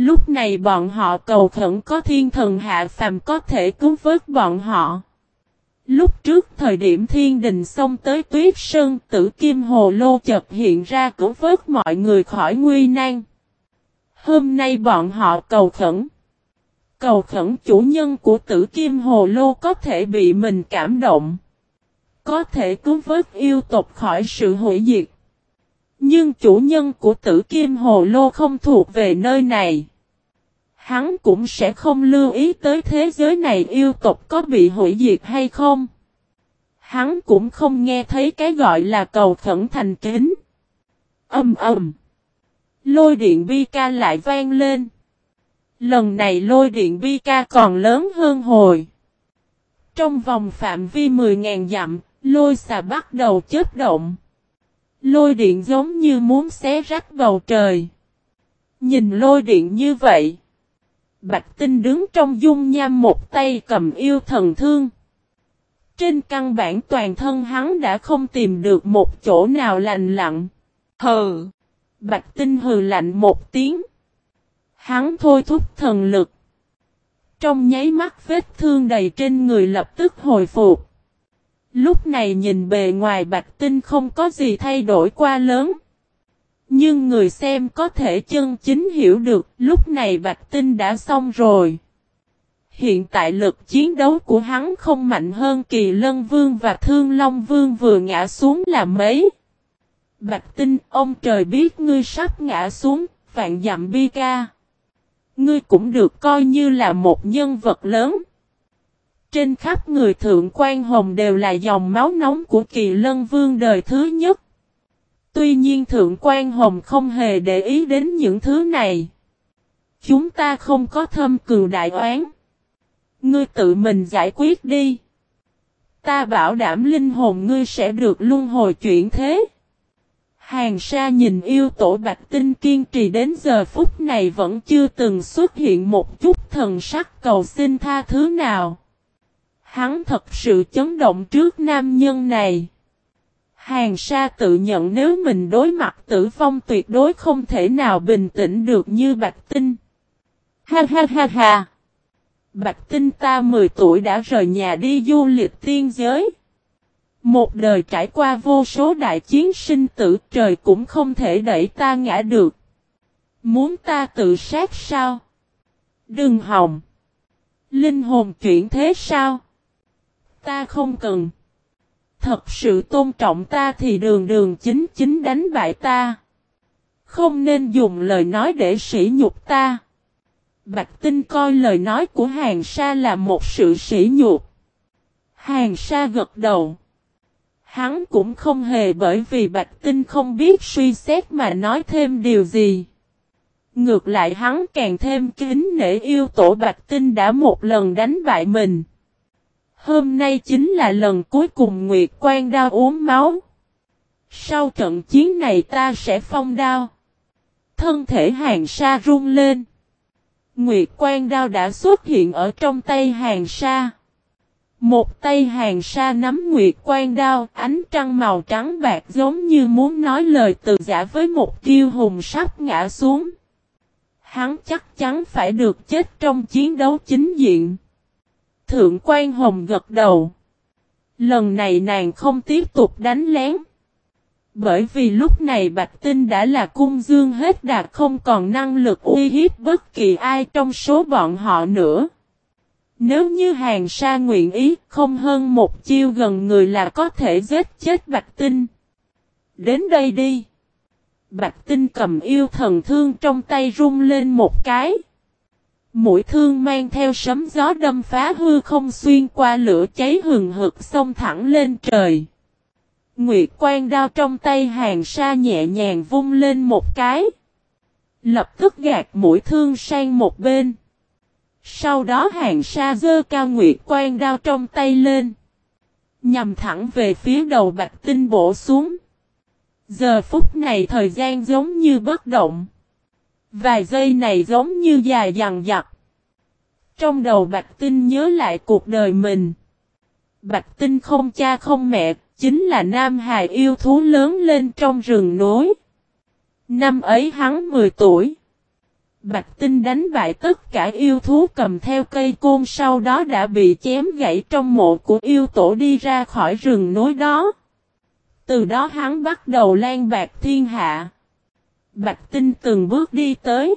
Lúc này bọn họ cầu khẩn có thiên thần hạ phàm có thể cứu vớt bọn họ. Lúc trước thời điểm thiên đình xông tới tuyết sơn, tử kim hồ lô chợt hiện ra cứu vớt mọi người khỏi nguy nan. Hôm nay bọn họ cầu khẩn. Cầu khẩn chủ nhân của tử kim hồ lô có thể bị mình cảm động. Có thể cứu vớt yêu tộc khỏi sự hủy diệt. Nhưng chủ nhân của tử kim hồ lô không thuộc về nơi này. Hắn cũng sẽ không lưu ý tới thế giới này yêu tộc có bị hủy diệt hay không. Hắn cũng không nghe thấy cái gọi là cầu khẩn thành kính. Âm ầm. Lôi điện bi ca lại vang lên. Lần này lôi điện bi ca còn lớn hơn hồi. Trong vòng phạm vi 10.000 dặm, lôi xà bắt đầu chết động. Lôi điện giống như muốn xé rách bầu trời. Nhìn lôi điện như vậy. Bạch tinh đứng trong dung nham một tay cầm yêu thần thương. Trên căn bản toàn thân hắn đã không tìm được một chỗ nào lành lặng. Hừ! Bạch tinh hừ lạnh một tiếng. Hắn thôi thúc thần lực. Trong nháy mắt vết thương đầy trên người lập tức hồi phục. Lúc này nhìn bề ngoài bạch tinh không có gì thay đổi qua lớn. Nhưng người xem có thể chân chính hiểu được lúc này bạch tinh đã xong rồi. Hiện tại lực chiến đấu của hắn không mạnh hơn kỳ lân vương và thương long vương vừa ngã xuống là mấy. Bạch tinh, ông trời biết ngươi sắp ngã xuống, vạn dặm bi ca. Ngươi cũng được coi như là một nhân vật lớn. Trên khắp người thượng quan hồng đều là dòng máu nóng của kỳ lân vương đời thứ nhất. Tuy nhiên thượng quan hồng không hề để ý đến những thứ này. Chúng ta không có thâm cừu đại oán. Ngươi tự mình giải quyết đi. Ta bảo đảm linh hồn ngươi sẽ được luân hồi chuyển thế. Hàng sa nhìn yêu tổ bạch tinh kiên trì đến giờ phút này vẫn chưa từng xuất hiện một chút thần sắc cầu xin tha thứ nào. Hắn thật sự chấn động trước nam nhân này. Hàng sa tự nhận nếu mình đối mặt tử vong tuyệt đối không thể nào bình tĩnh được như bạch tinh. Ha ha ha ha. Bạch tinh ta 10 tuổi đã rời nhà đi du lịch tiên giới. Một đời trải qua vô số đại chiến sinh tử, trời cũng không thể đẩy ta ngã được. Muốn ta tự sát sao? Đừng hòng. Linh hồn chuyển thế sao? Ta không cần. Thật sự tôn trọng ta thì đường đường chính chính đánh bại ta. Không nên dùng lời nói để sỉ nhục ta. Bạch Tinh coi lời nói của Hàng Sa là một sự sỉ nhục. Hàng Sa gật đầu. Hắn cũng không hề bởi vì Bạch Tinh không biết suy xét mà nói thêm điều gì. Ngược lại hắn càng thêm kính nể yêu tổ Bạch Tinh đã một lần đánh bại mình. Hôm nay chính là lần cuối cùng Nguyệt Quan đao uống máu. Sau trận chiến này ta sẽ phong đao. Thân thể hàng sa run lên. Nguyệt Quan đao đã xuất hiện ở trong tay hàng sa. Một tay hàng sa nắm nguyệt quan đao, ánh trăng màu trắng bạc giống như muốn nói lời từ giả với một kiêu hùng sắp ngã xuống. Hắn chắc chắn phải được chết trong chiến đấu chính diện. Thượng quan hồng gật đầu. Lần này nàng không tiếp tục đánh lén. Bởi vì lúc này Bạch Tinh đã là cung dương hết đạt không còn năng lực uy hiếp bất kỳ ai trong số bọn họ nữa. Nếu như hàng sa nguyện ý, không hơn một chiêu gần người là có thể giết chết Bạch Tinh. Đến đây đi. Bạch Tinh cầm yêu thần thương trong tay rung lên một cái. Mũi thương mang theo sấm gió đâm phá hư không xuyên qua lửa cháy hừng hực xông thẳng lên trời. Nguyệt quan đao trong tay hàng sa nhẹ nhàng vung lên một cái. Lập tức gạt mũi thương sang một bên. Sau đó hàng sa dơ cao nguyệt quan đao trong tay lên. Nhằm thẳng về phía đầu bạch tinh bổ xuống. Giờ phút này thời gian giống như bất động. Vài giây này giống như dài dằng dặc. Trong đầu bạch tinh nhớ lại cuộc đời mình. Bạch tinh không cha không mẹ, chính là nam hài yêu thú lớn lên trong rừng núi Năm ấy hắn 10 tuổi. Bạch Tinh đánh bại tất cả yêu thú cầm theo cây côn sau đó đã bị chém gãy trong mộ của yêu tổ đi ra khỏi rừng núi đó. Từ đó hắn bắt đầu lan bạc thiên hạ. Bạch Tinh từng bước đi tới.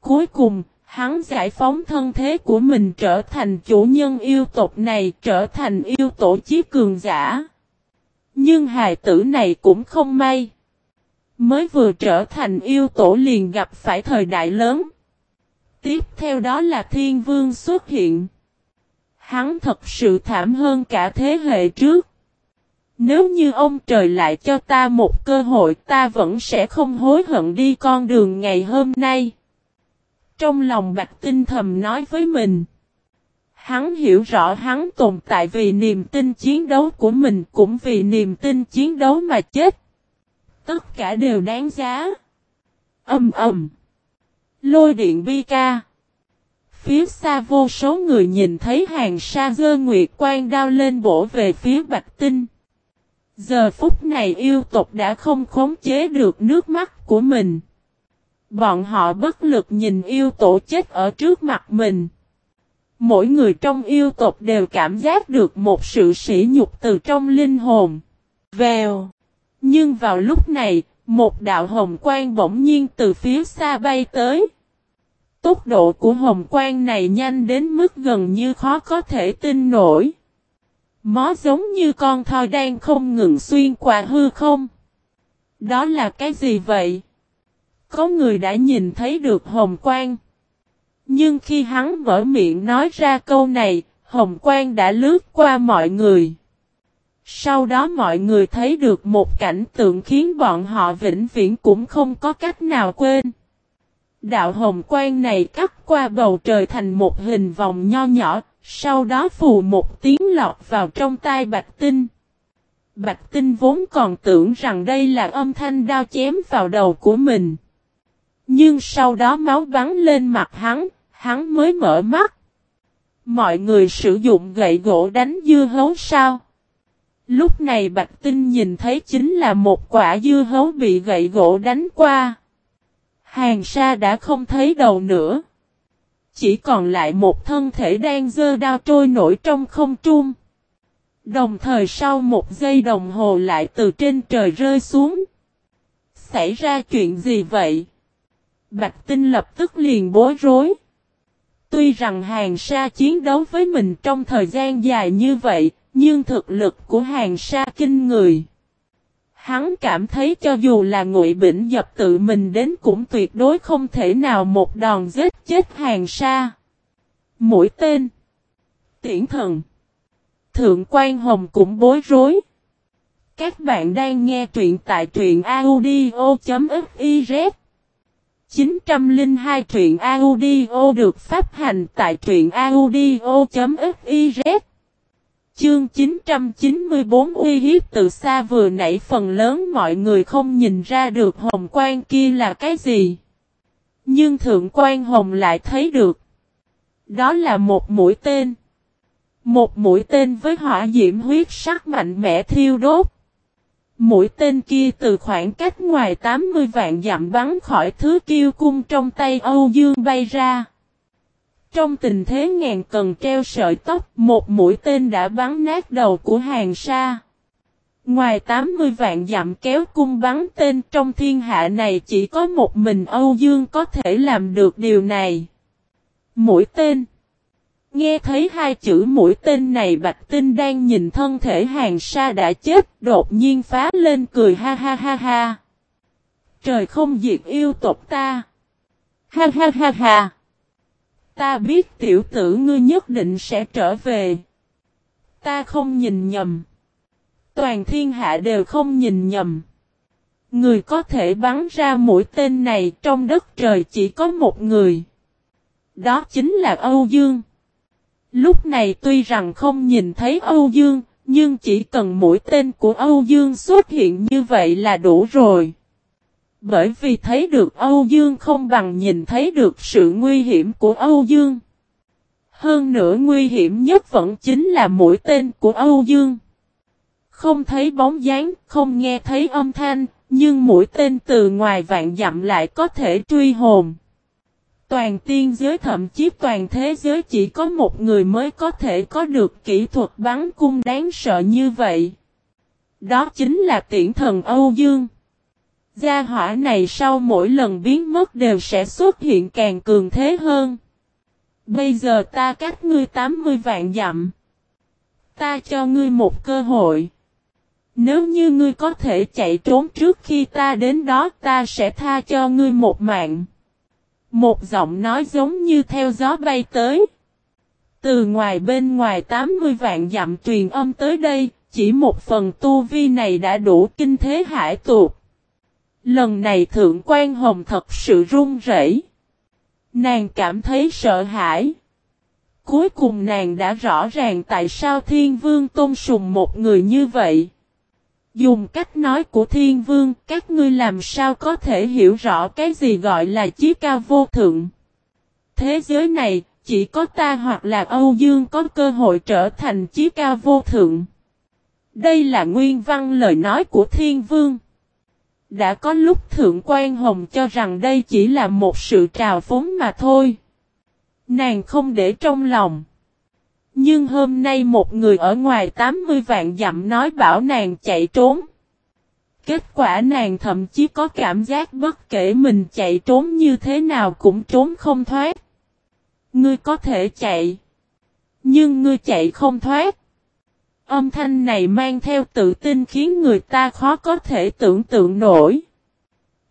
Cuối cùng, hắn giải phóng thân thế của mình trở thành chủ nhân yêu tộc này, trở thành yêu tổ chí cường giả. Nhưng hài tử này cũng không may. Mới vừa trở thành yêu tổ liền gặp phải thời đại lớn. Tiếp theo đó là thiên vương xuất hiện. Hắn thật sự thảm hơn cả thế hệ trước. Nếu như ông trời lại cho ta một cơ hội, ta vẫn sẽ không hối hận đi con đường ngày hôm nay. Trong lòng Bạch Tinh thầm nói với mình. Hắn hiểu rõ hắn tồn tại vì niềm tin chiến đấu của mình cũng vì niềm tin chiến đấu mà chết. Tất cả đều đáng giá. Âm ầm. Lôi điện bi ca. Phía xa vô số người nhìn thấy hàng sa dơ nguyệt quan đao lên bổ về phía Bạch Tinh. Giờ phút này yêu tộc đã không khống chế được nước mắt của mình. Bọn họ bất lực nhìn yêu tổ chết ở trước mặt mình. Mỗi người trong yêu tộc đều cảm giác được một sự sỉ nhục từ trong linh hồn. Vèo. Nhưng vào lúc này, một đạo hồng quang bỗng nhiên từ phía xa bay tới. Tốc độ của hồng quang này nhanh đến mức gần như khó có thể tin nổi. Mó giống như con thoi đang không ngừng xuyên qua hư không. Đó là cái gì vậy? Có người đã nhìn thấy được hồng quang. Nhưng khi hắn mở miệng nói ra câu này, hồng quang đã lướt qua mọi người. Sau đó mọi người thấy được một cảnh tượng khiến bọn họ vĩnh viễn cũng không có cách nào quên. Đạo hồng quang này cắt qua bầu trời thành một hình vòng nho nhỏ, sau đó phù một tiếng lọt vào trong tai Bạch Tinh. Bạch Tinh vốn còn tưởng rằng đây là âm thanh đao chém vào đầu của mình. Nhưng sau đó máu bắn lên mặt hắn, hắn mới mở mắt. Mọi người sử dụng gậy gỗ đánh dưa hấu sao? Lúc này Bạch Tinh nhìn thấy chính là một quả dưa hấu bị gậy gỗ đánh qua. Hàng sa đã không thấy đầu nữa. Chỉ còn lại một thân thể đang dơ đao trôi nổi trong không trung. Đồng thời sau một giây đồng hồ lại từ trên trời rơi xuống. Xảy ra chuyện gì vậy? Bạch Tinh lập tức liền bối rối. Tuy rằng hàng sa chiến đấu với mình trong thời gian dài như vậy, nhưng thực lực của hàng sa kinh người. Hắn cảm thấy cho dù là ngụy bỉnh dập tự mình đến cũng tuyệt đối không thể nào một đòn giết chết hàng sa. Mũi tên. Tiễn thần. Thượng quan Hồng cũng bối rối. Các bạn đang nghe truyện tại truyện audio.fiz 902 truyện audio được phát hành tại truyện audio.fiz Chương 994 uy hiếp từ xa vừa nãy phần lớn mọi người không nhìn ra được hồng quan kia là cái gì. Nhưng thượng quan hồng lại thấy được. Đó là một mũi tên. Một mũi tên với hỏa diễm huyết sắc mạnh mẽ thiêu đốt. Mũi tên kia từ khoảng cách ngoài 80 vạn dặm bắn khỏi thứ kiêu cung trong tay Âu Dương bay ra. Trong tình thế ngàn cần treo sợi tóc, một mũi tên đã bắn nát đầu của hàng sa. Ngoài 80 vạn dặm kéo cung bắn tên trong thiên hạ này chỉ có một mình Âu Dương có thể làm được điều này. Mũi tên Nghe thấy hai chữ mũi tên này Bạch Tinh đang nhìn thân thể hàng sa đã chết, đột nhiên phá lên cười ha ha ha ha. Trời không diệt yêu tộc ta. Ha ha ha ha. Ta biết tiểu tử ngươi nhất định sẽ trở về. Ta không nhìn nhầm. Toàn thiên hạ đều không nhìn nhầm. Người có thể bắn ra mũi tên này trong đất trời chỉ có một người. Đó chính là Âu Dương. Lúc này tuy rằng không nhìn thấy Âu Dương, nhưng chỉ cần mũi tên của Âu Dương xuất hiện như vậy là đủ rồi. Bởi vì thấy được Âu Dương không bằng nhìn thấy được sự nguy hiểm của Âu Dương. Hơn nữa nguy hiểm nhất vẫn chính là mũi tên của Âu Dương. Không thấy bóng dáng, không nghe thấy âm thanh, nhưng mũi tên từ ngoài vạn dặm lại có thể truy hồn. Toàn tiên giới thậm chí toàn thế giới chỉ có một người mới có thể có được kỹ thuật bắn cung đáng sợ như vậy. Đó chính là tiễn thần Âu Dương. Gia hỏa này sau mỗi lần biến mất đều sẽ xuất hiện càng cường thế hơn. Bây giờ ta cách ngươi 80 vạn dặm. Ta cho ngươi một cơ hội. Nếu như ngươi có thể chạy trốn trước khi ta đến đó ta sẽ tha cho ngươi một mạng. Một giọng nói giống như theo gió bay tới. Từ ngoài bên ngoài 80 vạn dặm truyền âm tới đây, chỉ một phần tu vi này đã đủ kinh thế hải tuột. Lần này Thượng quan Hồng thật sự run rẩy. Nàng cảm thấy sợ hãi. Cuối cùng nàng đã rõ ràng tại sao Thiên Vương tôn sùng một người như vậy. Dùng cách nói của Thiên Vương, các ngươi làm sao có thể hiểu rõ cái gì gọi là chí cao vô thượng. Thế giới này, chỉ có ta hoặc là Âu Dương có cơ hội trở thành chí cao vô thượng. Đây là nguyên văn lời nói của Thiên Vương. Đã có lúc Thượng quan Hồng cho rằng đây chỉ là một sự trào phúng mà thôi. Nàng không để trong lòng. Nhưng hôm nay một người ở ngoài 80 vạn dặm nói bảo nàng chạy trốn. Kết quả nàng thậm chí có cảm giác bất kể mình chạy trốn như thế nào cũng trốn không thoát. Ngươi có thể chạy. Nhưng ngươi chạy không thoát. Âm thanh này mang theo tự tin khiến người ta khó có thể tưởng tượng nổi.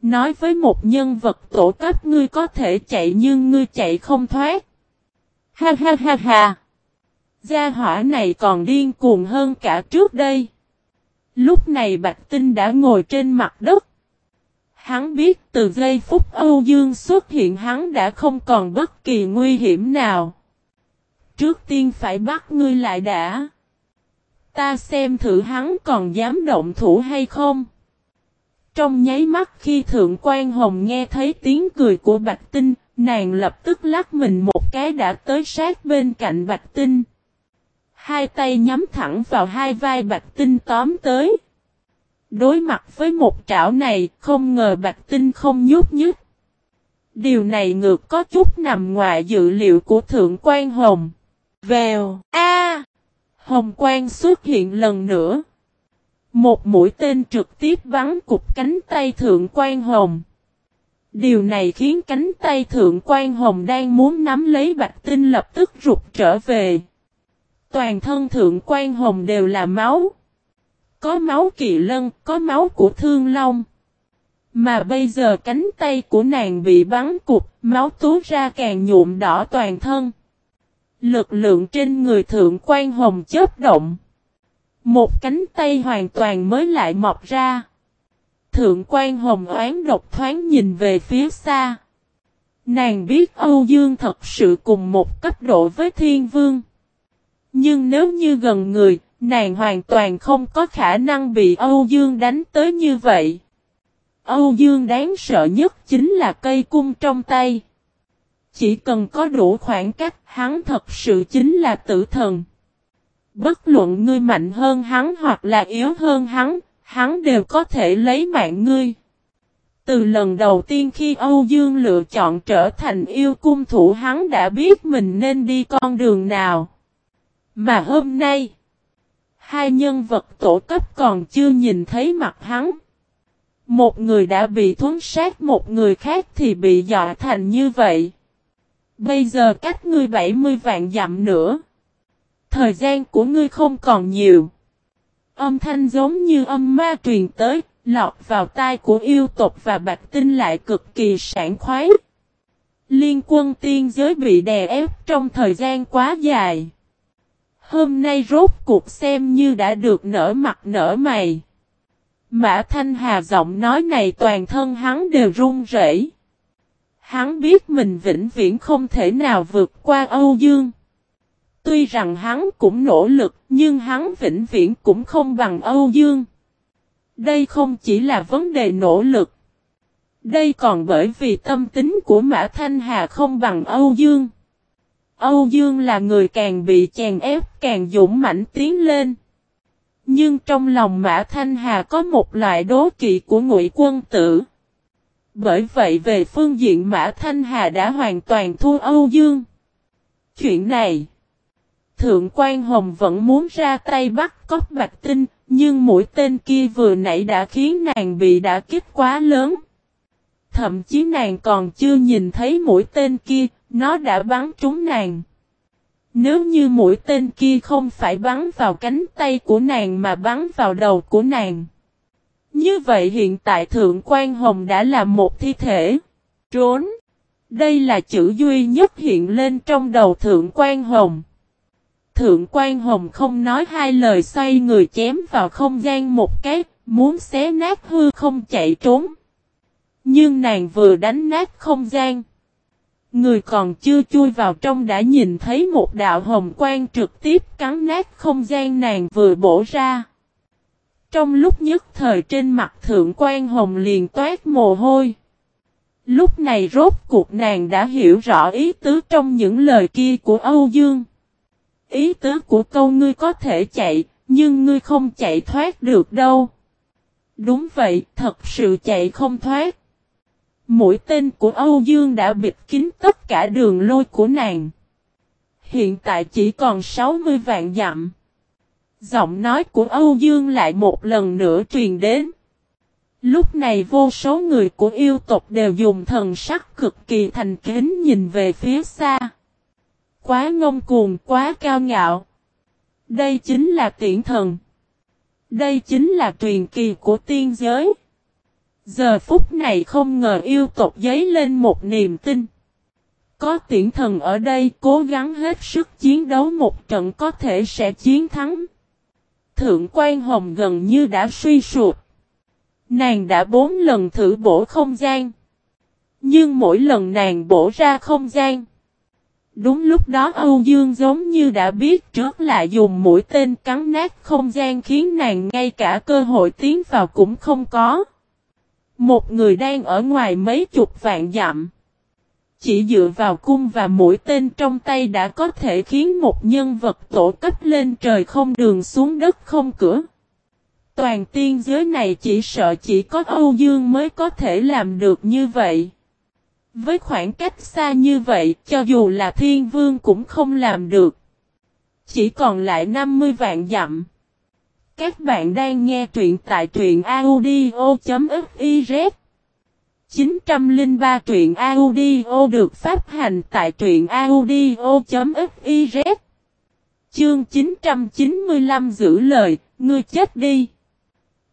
Nói với một nhân vật tổ cấp, ngươi có thể chạy nhưng ngươi chạy không thoát. Ha ha ha ha. Gia hỏa này còn điên cuồng hơn cả trước đây. Lúc này Bạch Tinh đã ngồi trên mặt đất. Hắn biết từ giây phút Âu Dương xuất hiện, hắn đã không còn bất kỳ nguy hiểm nào. Trước tiên phải bắt ngươi lại đã. Ta xem thử hắn còn dám động thủ hay không. Trong nháy mắt khi Thượng quan Hồng nghe thấy tiếng cười của Bạch Tinh, nàng lập tức lắc mình một cái đã tới sát bên cạnh Bạch Tinh. Hai tay nhắm thẳng vào hai vai Bạch Tinh tóm tới. Đối mặt với một trảo này, không ngờ Bạch Tinh không nhúc nhích. Điều này ngược có chút nằm ngoài dự liệu của Thượng quan Hồng. Vèo, a Hồng quang xuất hiện lần nữa. Một mũi tên trực tiếp bắn cục cánh tay Thượng quan Hồng. Điều này khiến cánh tay Thượng quan Hồng đang muốn nắm lấy Bạch Tinh lập tức rụt trở về. Toàn thân Thượng quan Hồng đều là máu. Có máu kỳ lân, có máu của Thương Long. Mà bây giờ cánh tay của nàng bị bắn cục, máu tú ra càng nhuộm đỏ toàn thân. Lực lượng trên người thượng quan hồng chớp động. Một cánh tay hoàn toàn mới lại mọc ra. Thượng quan hồng oán độc thoáng nhìn về phía xa. Nàng biết Âu Dương thật sự cùng một cấp độ với thiên vương. Nhưng nếu như gần người, nàng hoàn toàn không có khả năng bị Âu Dương đánh tới như vậy. Âu Dương đáng sợ nhất chính là cây cung trong tay. Chỉ cần có đủ khoảng cách, hắn thật sự chính là tử thần. Bất luận ngươi mạnh hơn hắn hoặc là yếu hơn hắn, hắn đều có thể lấy mạng ngươi. Từ lần đầu tiên khi Âu Dương lựa chọn trở thành yêu cung thủ hắn đã biết mình nên đi con đường nào. Mà hôm nay, hai nhân vật tổ cấp còn chưa nhìn thấy mặt hắn. Một người đã bị thuấn sát một người khác thì bị dọa thành như vậy. Bây giờ cách ngươi 70 vạn dặm nữa. Thời gian của ngươi không còn nhiều. Âm thanh giống như âm ma truyền tới, lọt vào tai của yêu tộc và bạch tinh lại cực kỳ sảng khoái. Liên quân tiên giới bị đè ép trong thời gian quá dài. Hôm nay rốt cuộc xem như đã được nở mặt nở mày. Mã Thanh Hà giọng nói này toàn thân hắn đều run rẩy. Hắn biết mình vĩnh viễn không thể nào vượt qua Âu Dương. Tuy rằng hắn cũng nỗ lực, nhưng hắn vĩnh viễn cũng không bằng Âu Dương. Đây không chỉ là vấn đề nỗ lực. Đây còn bởi vì tâm tính của Mã Thanh Hà không bằng Âu Dương. Âu Dương là người càng bị chèn ép càng dũng mãnh tiến lên. Nhưng trong lòng Mã Thanh Hà có một loại đố kỵ của ngụy quân tử. Bởi vậy về phương diện Mã Thanh Hà đã hoàn toàn thua Âu Dương. Chuyện này, Thượng quan Hồng vẫn muốn ra tay bắt cóc Bạch Tinh, nhưng mũi tên kia vừa nãy đã khiến nàng bị đả kích quá lớn. Thậm chí nàng còn chưa nhìn thấy mũi tên kia, nó đã bắn trúng nàng. Nếu như mũi tên kia không phải bắn vào cánh tay của nàng mà bắn vào đầu của nàng. Như vậy hiện tại Thượng quan Hồng đã là một thi thể. Trốn. Đây là chữ duy nhất hiện lên trong đầu Thượng quan Hồng. Thượng quan Hồng không nói hai lời xoay người chém vào không gian một cái, muốn xé nát hư không chạy trốn. Nhưng nàng vừa đánh nát không gian. Người còn chưa chui vào trong đã nhìn thấy một đạo hồng quang trực tiếp cắn nát không gian nàng vừa bổ ra. Trong lúc nhất thời trên mặt thượng quan hồng liền toát mồ hôi. Lúc này rốt cuộc nàng đã hiểu rõ ý tứ trong những lời kia của Âu Dương. Ý tứ của câu ngươi có thể chạy, nhưng ngươi không chạy thoát được đâu. Đúng vậy, thật sự chạy không thoát. Mũi tên của Âu Dương đã bịt kín tất cả đường lôi của nàng. Hiện tại chỉ còn 60 vạn dặm. Giọng nói của Âu Dương lại một lần nữa truyền đến. Lúc này vô số người của yêu tộc đều dùng thần sắc cực kỳ thành kính nhìn về phía xa. Quá ngông cuồng, quá cao ngạo. Đây chính là tiễn thần. Đây chính là truyền kỳ của tiên giới. Giờ phút này không ngờ yêu tộc giấy lên một niềm tin. Có tiễn thần ở đây cố gắng hết sức chiến đấu một trận có thể sẽ chiến thắng. Thượng quan Hồng gần như đã suy sụp. Nàng đã bốn lần thử bổ không gian. Nhưng mỗi lần nàng bổ ra không gian. Đúng lúc đó Âu Dương giống như đã biết trước là dùng mũi tên cắn nát không gian khiến nàng ngay cả cơ hội tiến vào cũng không có. Một người đang ở ngoài mấy chục vạn dặm. Chỉ dựa vào cung và mũi tên trong tay đã có thể khiến một nhân vật tổ cấp lên trời không đường xuống đất không cửa. Toàn tiên giới này chỉ sợ chỉ có Âu Dương mới có thể làm được như vậy. Với khoảng cách xa như vậy, cho dù là thiên vương cũng không làm được. Chỉ còn lại 50 vạn dặm. Các bạn đang nghe truyện tại truyện audio.fif 903 truyện audio được phát hành tại truyện audio.fiz Chương 995 giữ lời, ngươi chết đi.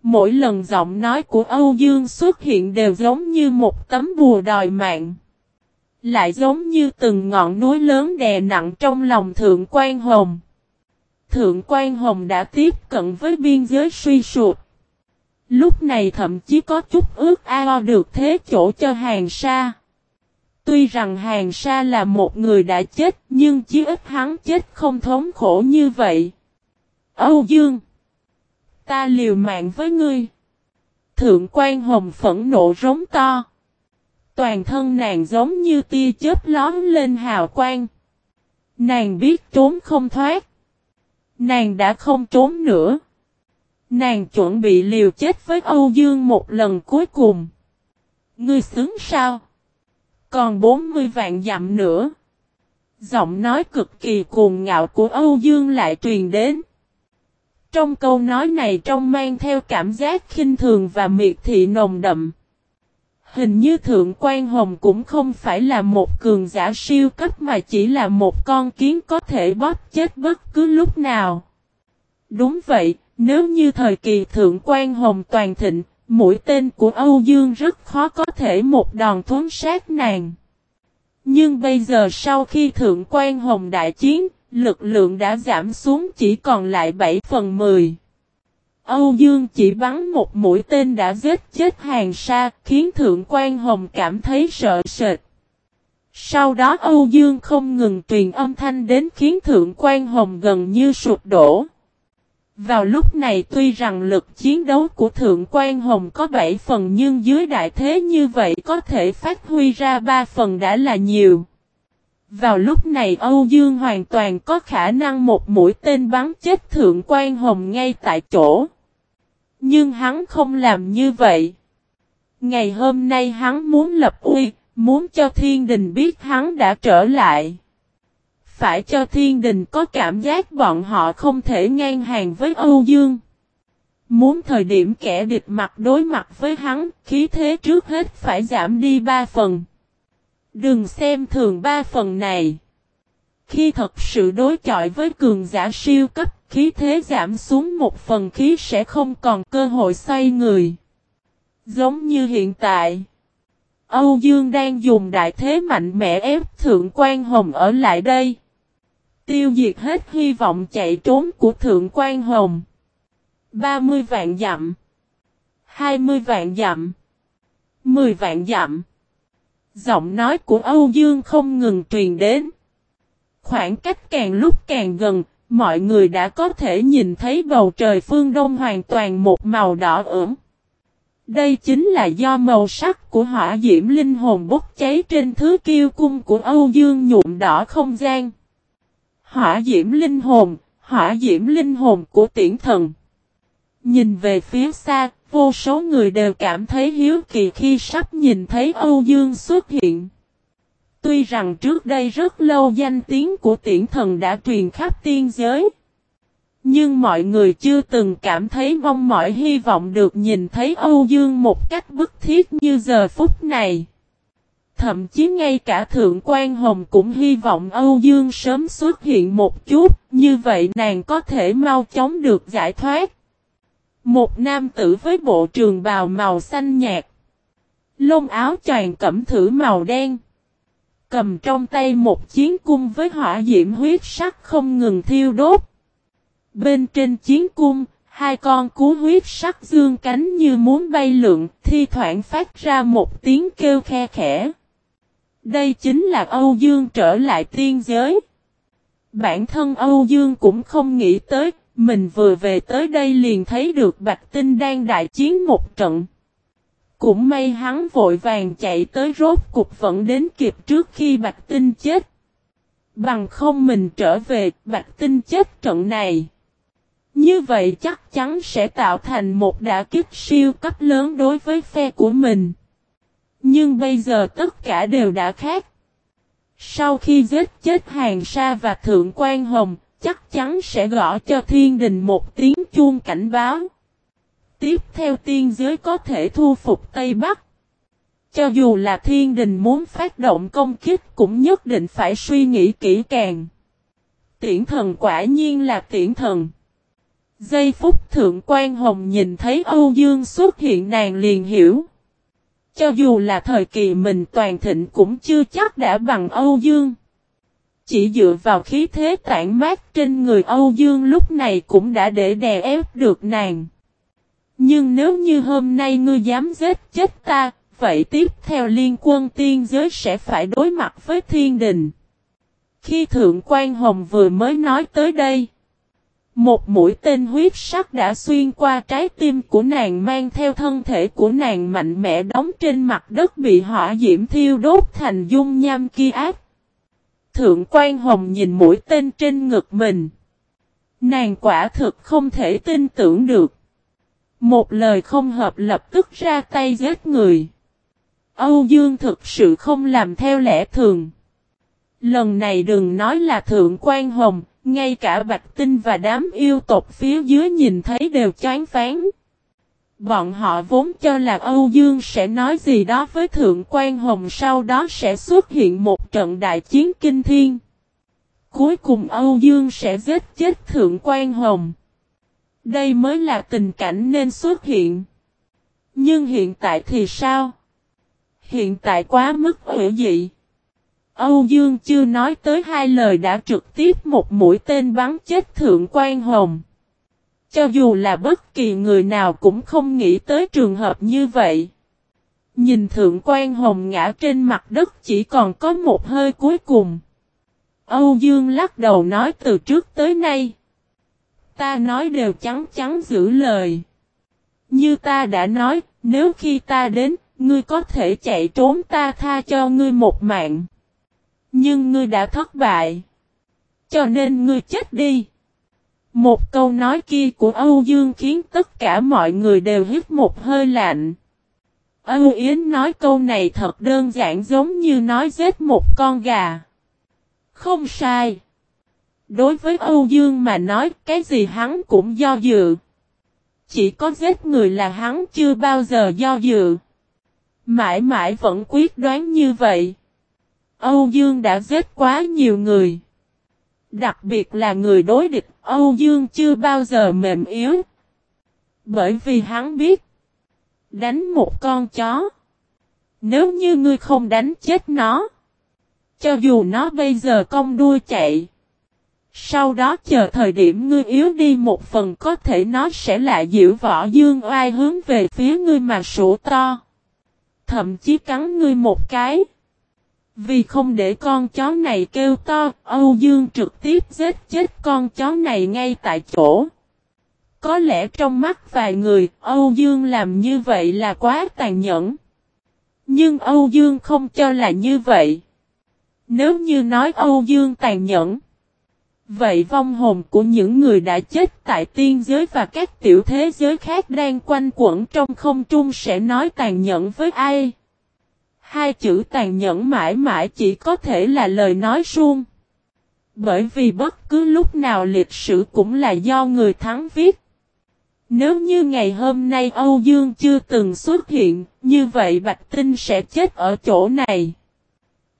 Mỗi lần giọng nói của Âu Dương xuất hiện đều giống như một tấm bùa đòi mạng. Lại giống như từng ngọn núi lớn đè nặng trong lòng Thượng quan Hồng. Thượng quan Hồng đã tiếp cận với biên giới suy sụp. Lúc này thậm chí có chút ước ao được thế chỗ cho hàng sa. Tuy rằng hàng sa là một người đã chết, nhưng chí ít hắn chết không thống khổ như vậy. Âu Dương! Ta liều mạng với ngươi. Thượng quan hồng phẫn nộ rống to. Toàn thân nàng giống như tia chớp lón lên hào quang. Nàng biết trốn không thoát. Nàng đã không trốn nữa. Nàng chuẩn bị liều chết với Âu Dương một lần cuối cùng. Ngươi xứng sao? Còn 40 vạn dặm nữa. Giọng nói cực kỳ cuồng ngạo của Âu Dương lại truyền đến. Trong câu nói này trong mang theo cảm giác khinh thường và miệt thị nồng đậm. Hình như Thượng quan Hồng cũng không phải là một cường giả siêu cấp mà chỉ là một con kiến có thể bóp chết bất cứ lúc nào. Đúng vậy, nếu như thời kỳ Thượng quan Hồng toàn thịnh, mũi tên của Âu Dương rất khó có thể một đòn thốn sát nàng. Nhưng bây giờ sau khi Thượng quan Hồng đại chiến, lực lượng đã giảm xuống chỉ còn lại 7 phần 10. Âu Dương chỉ bắn một mũi tên đã giết chết hàng xa khiến Thượng quan Hồng cảm thấy sợ sệt. Sau đó Âu Dương không ngừng truyền âm thanh đến khiến Thượng quan Hồng gần như sụp đổ. Vào lúc này tuy rằng lực chiến đấu của Thượng quan Hồng có 7 phần nhưng dưới đại thế như vậy có thể phát huy ra 3 phần đã là nhiều. Vào lúc này Âu Dương hoàn toàn có khả năng một mũi tên bắn chết Thượng quan Hồng ngay tại chỗ. Nhưng hắn không làm như vậy. Ngày hôm nay hắn muốn lập uy, muốn cho thiên đình biết hắn đã trở lại. Phải cho thiên đình có cảm giác bọn họ không thể ngang hàng với Âu Dương. Muốn thời điểm kẻ địch mặt đối mặt với hắn, khí thế trước hết phải giảm đi ba phần. Đừng xem thường ba phần này. Khi thật sự đối chọi với cường giả siêu cấp, khí thế giảm xuống một phần khí sẽ không còn cơ hội xoay người. Giống như hiện tại. Âu Dương đang dùng đại thế mạnh mẽ ép Thượng quan Hồng ở lại đây. Tiêu diệt hết hy vọng chạy trốn của Thượng quan Hồng. 30 vạn dặm. 20 vạn dặm. 10 vạn dặm. Giọng nói của Âu Dương không ngừng truyền đến. Khoảng cách càng lúc càng gần, mọi người đã có thể nhìn thấy bầu trời phương đông hoàn toàn một màu đỏ ửng. Đây chính là do màu sắc của hỏa diễm linh hồn bốc cháy trên thứ kiêu cung của Âu Dương nhuộm đỏ không gian. Hỏa diễm linh hồn, hỏa diễm linh hồn của tiễn thần. Nhìn về phía xa, vô số người đều cảm thấy hiếu kỳ khi sắp nhìn thấy Âu Dương xuất hiện. Tuy rằng trước đây rất lâu danh tiếng của tiễn thần đã truyền khắp tiên giới. Nhưng mọi người chưa từng cảm thấy mong mỏi hy vọng được nhìn thấy Âu Dương một cách bức thiết như giờ phút này. Thậm chí ngay cả Thượng quan Hồng cũng hy vọng Âu Dương sớm xuất hiện một chút, như vậy nàng có thể mau chóng được giải thoát. Một nam tử với bộ trường bào màu xanh nhạt. Lông áo choàng cẩm thử màu đen. Cầm trong tay một chiến cung với hỏa diễm huyết sắc không ngừng thiêu đốt. Bên trên chiến cung, hai con cú huyết sắc dương cánh như muốn bay lượn, thi thoảng phát ra một tiếng kêu khe khẽ. Đây chính là Âu Dương trở lại tiên giới. Bản thân Âu Dương cũng không nghĩ tới, mình vừa về tới đây liền thấy được Bạch Tinh đang đại chiến một trận. Cũng may hắn vội vàng chạy tới rốt cục vẫn đến kịp trước khi Bạch Tinh chết. Bằng không mình trở về, Bạch Tinh chết trận này. Như vậy chắc chắn sẽ tạo thành một đả kích siêu cấp lớn đối với phe của mình. Nhưng bây giờ tất cả đều đã khác. Sau khi giết chết Hàng Sa và Thượng quan Hồng, chắc chắn sẽ gõ cho thiên đình một tiếng chuông cảnh báo. Tiếp theo tiên giới có thể thu phục Tây Bắc. Cho dù là thiên đình muốn phát động công kích cũng nhất định phải suy nghĩ kỹ càng. Tiễn thần quả nhiên là tiễn thần. Giây phút thượng quan hồng nhìn thấy Âu Dương xuất hiện nàng liền hiểu. Cho dù là thời kỳ mình toàn thịnh cũng chưa chắc đã bằng Âu Dương. Chỉ dựa vào khí thế tản mát trên người Âu Dương lúc này cũng đã để đè ép được nàng. Nhưng nếu như hôm nay ngươi dám giết chết ta, vậy tiếp theo liên quân tiên giới sẽ phải đối mặt với thiên đình. Khi Thượng quan Hồng vừa mới nói tới đây, một mũi tên huyết sắc đã xuyên qua trái tim của nàng mang theo thân thể của nàng mạnh mẽ đóng trên mặt đất bị hỏa diễm thiêu đốt thành dung nham kia ác. Thượng quan Hồng nhìn mũi tên trên ngực mình. Nàng quả thực không thể tin tưởng được. Một lời không hợp lập tức ra tay giết người. Âu Dương thực sự không làm theo lẽ thường. Lần này đừng nói là Thượng quan Hồng, ngay cả Bạch Tinh và đám yêu tộc phía dưới nhìn thấy đều chán phán. Bọn họ vốn cho là Âu Dương sẽ nói gì đó với Thượng quan Hồng, sau đó sẽ xuất hiện một trận đại chiến kinh thiên. Cuối cùng Âu Dương sẽ giết chết Thượng quan Hồng. Đây mới là tình cảnh nên xuất hiện. Nhưng hiện tại thì sao? Hiện tại quá mức hữu dị. Âu Dương chưa nói tới hai lời đã trực tiếp một mũi tên bắn chết Thượng quan Hồng. Cho dù là bất kỳ người nào cũng không nghĩ tới trường hợp như vậy. Nhìn Thượng quan Hồng ngã trên mặt đất chỉ còn có một hơi cuối cùng. Âu Dương lắc đầu nói từ trước tới nay. Ta nói đều chắn chắn giữ lời. Như ta đã nói, nếu khi ta đến, ngươi có thể chạy trốn ta tha cho ngươi một mạng. Nhưng ngươi đã thất bại. Cho nên ngươi chết đi. Một câu nói kia của Âu Dương khiến tất cả mọi người đều hít một hơi lạnh. Âu Yến nói câu này thật đơn giản giống như nói giết một con gà. Không sai. Đối với Âu Dương mà nói, cái gì hắn cũng do dự. Chỉ có giết người là hắn chưa bao giờ do dự. Mãi mãi vẫn quyết đoán như vậy. Âu Dương đã giết quá nhiều người. Đặc biệt là người đối địch, Âu Dương chưa bao giờ mềm yếu. Bởi vì hắn biết, đánh một con chó. Nếu như ngươi không đánh chết nó, cho dù nó bây giờ cong đuôi chạy, sau đó chờ thời điểm ngươi yếu đi một phần có thể nó sẽ lại diễu võ dương oai hướng về phía ngươi mà sổ to. Thậm chí cắn ngươi một cái. Vì không để con chó này kêu to, Âu Dương trực tiếp giết chết con chó này ngay tại chỗ. Có lẽ trong mắt vài người, Âu Dương làm như vậy là quá tàn nhẫn. Nhưng Âu Dương không cho là như vậy. Nếu như nói Âu Dương tàn nhẫn, vậy vong hồn của những người đã chết tại tiên giới và các tiểu thế giới khác đang quanh quẩn trong không trung sẽ nói tàn nhẫn với ai? Hai chữ tàn nhẫn mãi mãi chỉ có thể là lời nói suông. Bởi vì bất cứ lúc nào lịch sử cũng là do người thắng viết. Nếu như ngày hôm nay Âu Dương chưa từng xuất hiện, như vậy Bạch Tinh sẽ chết ở chỗ này.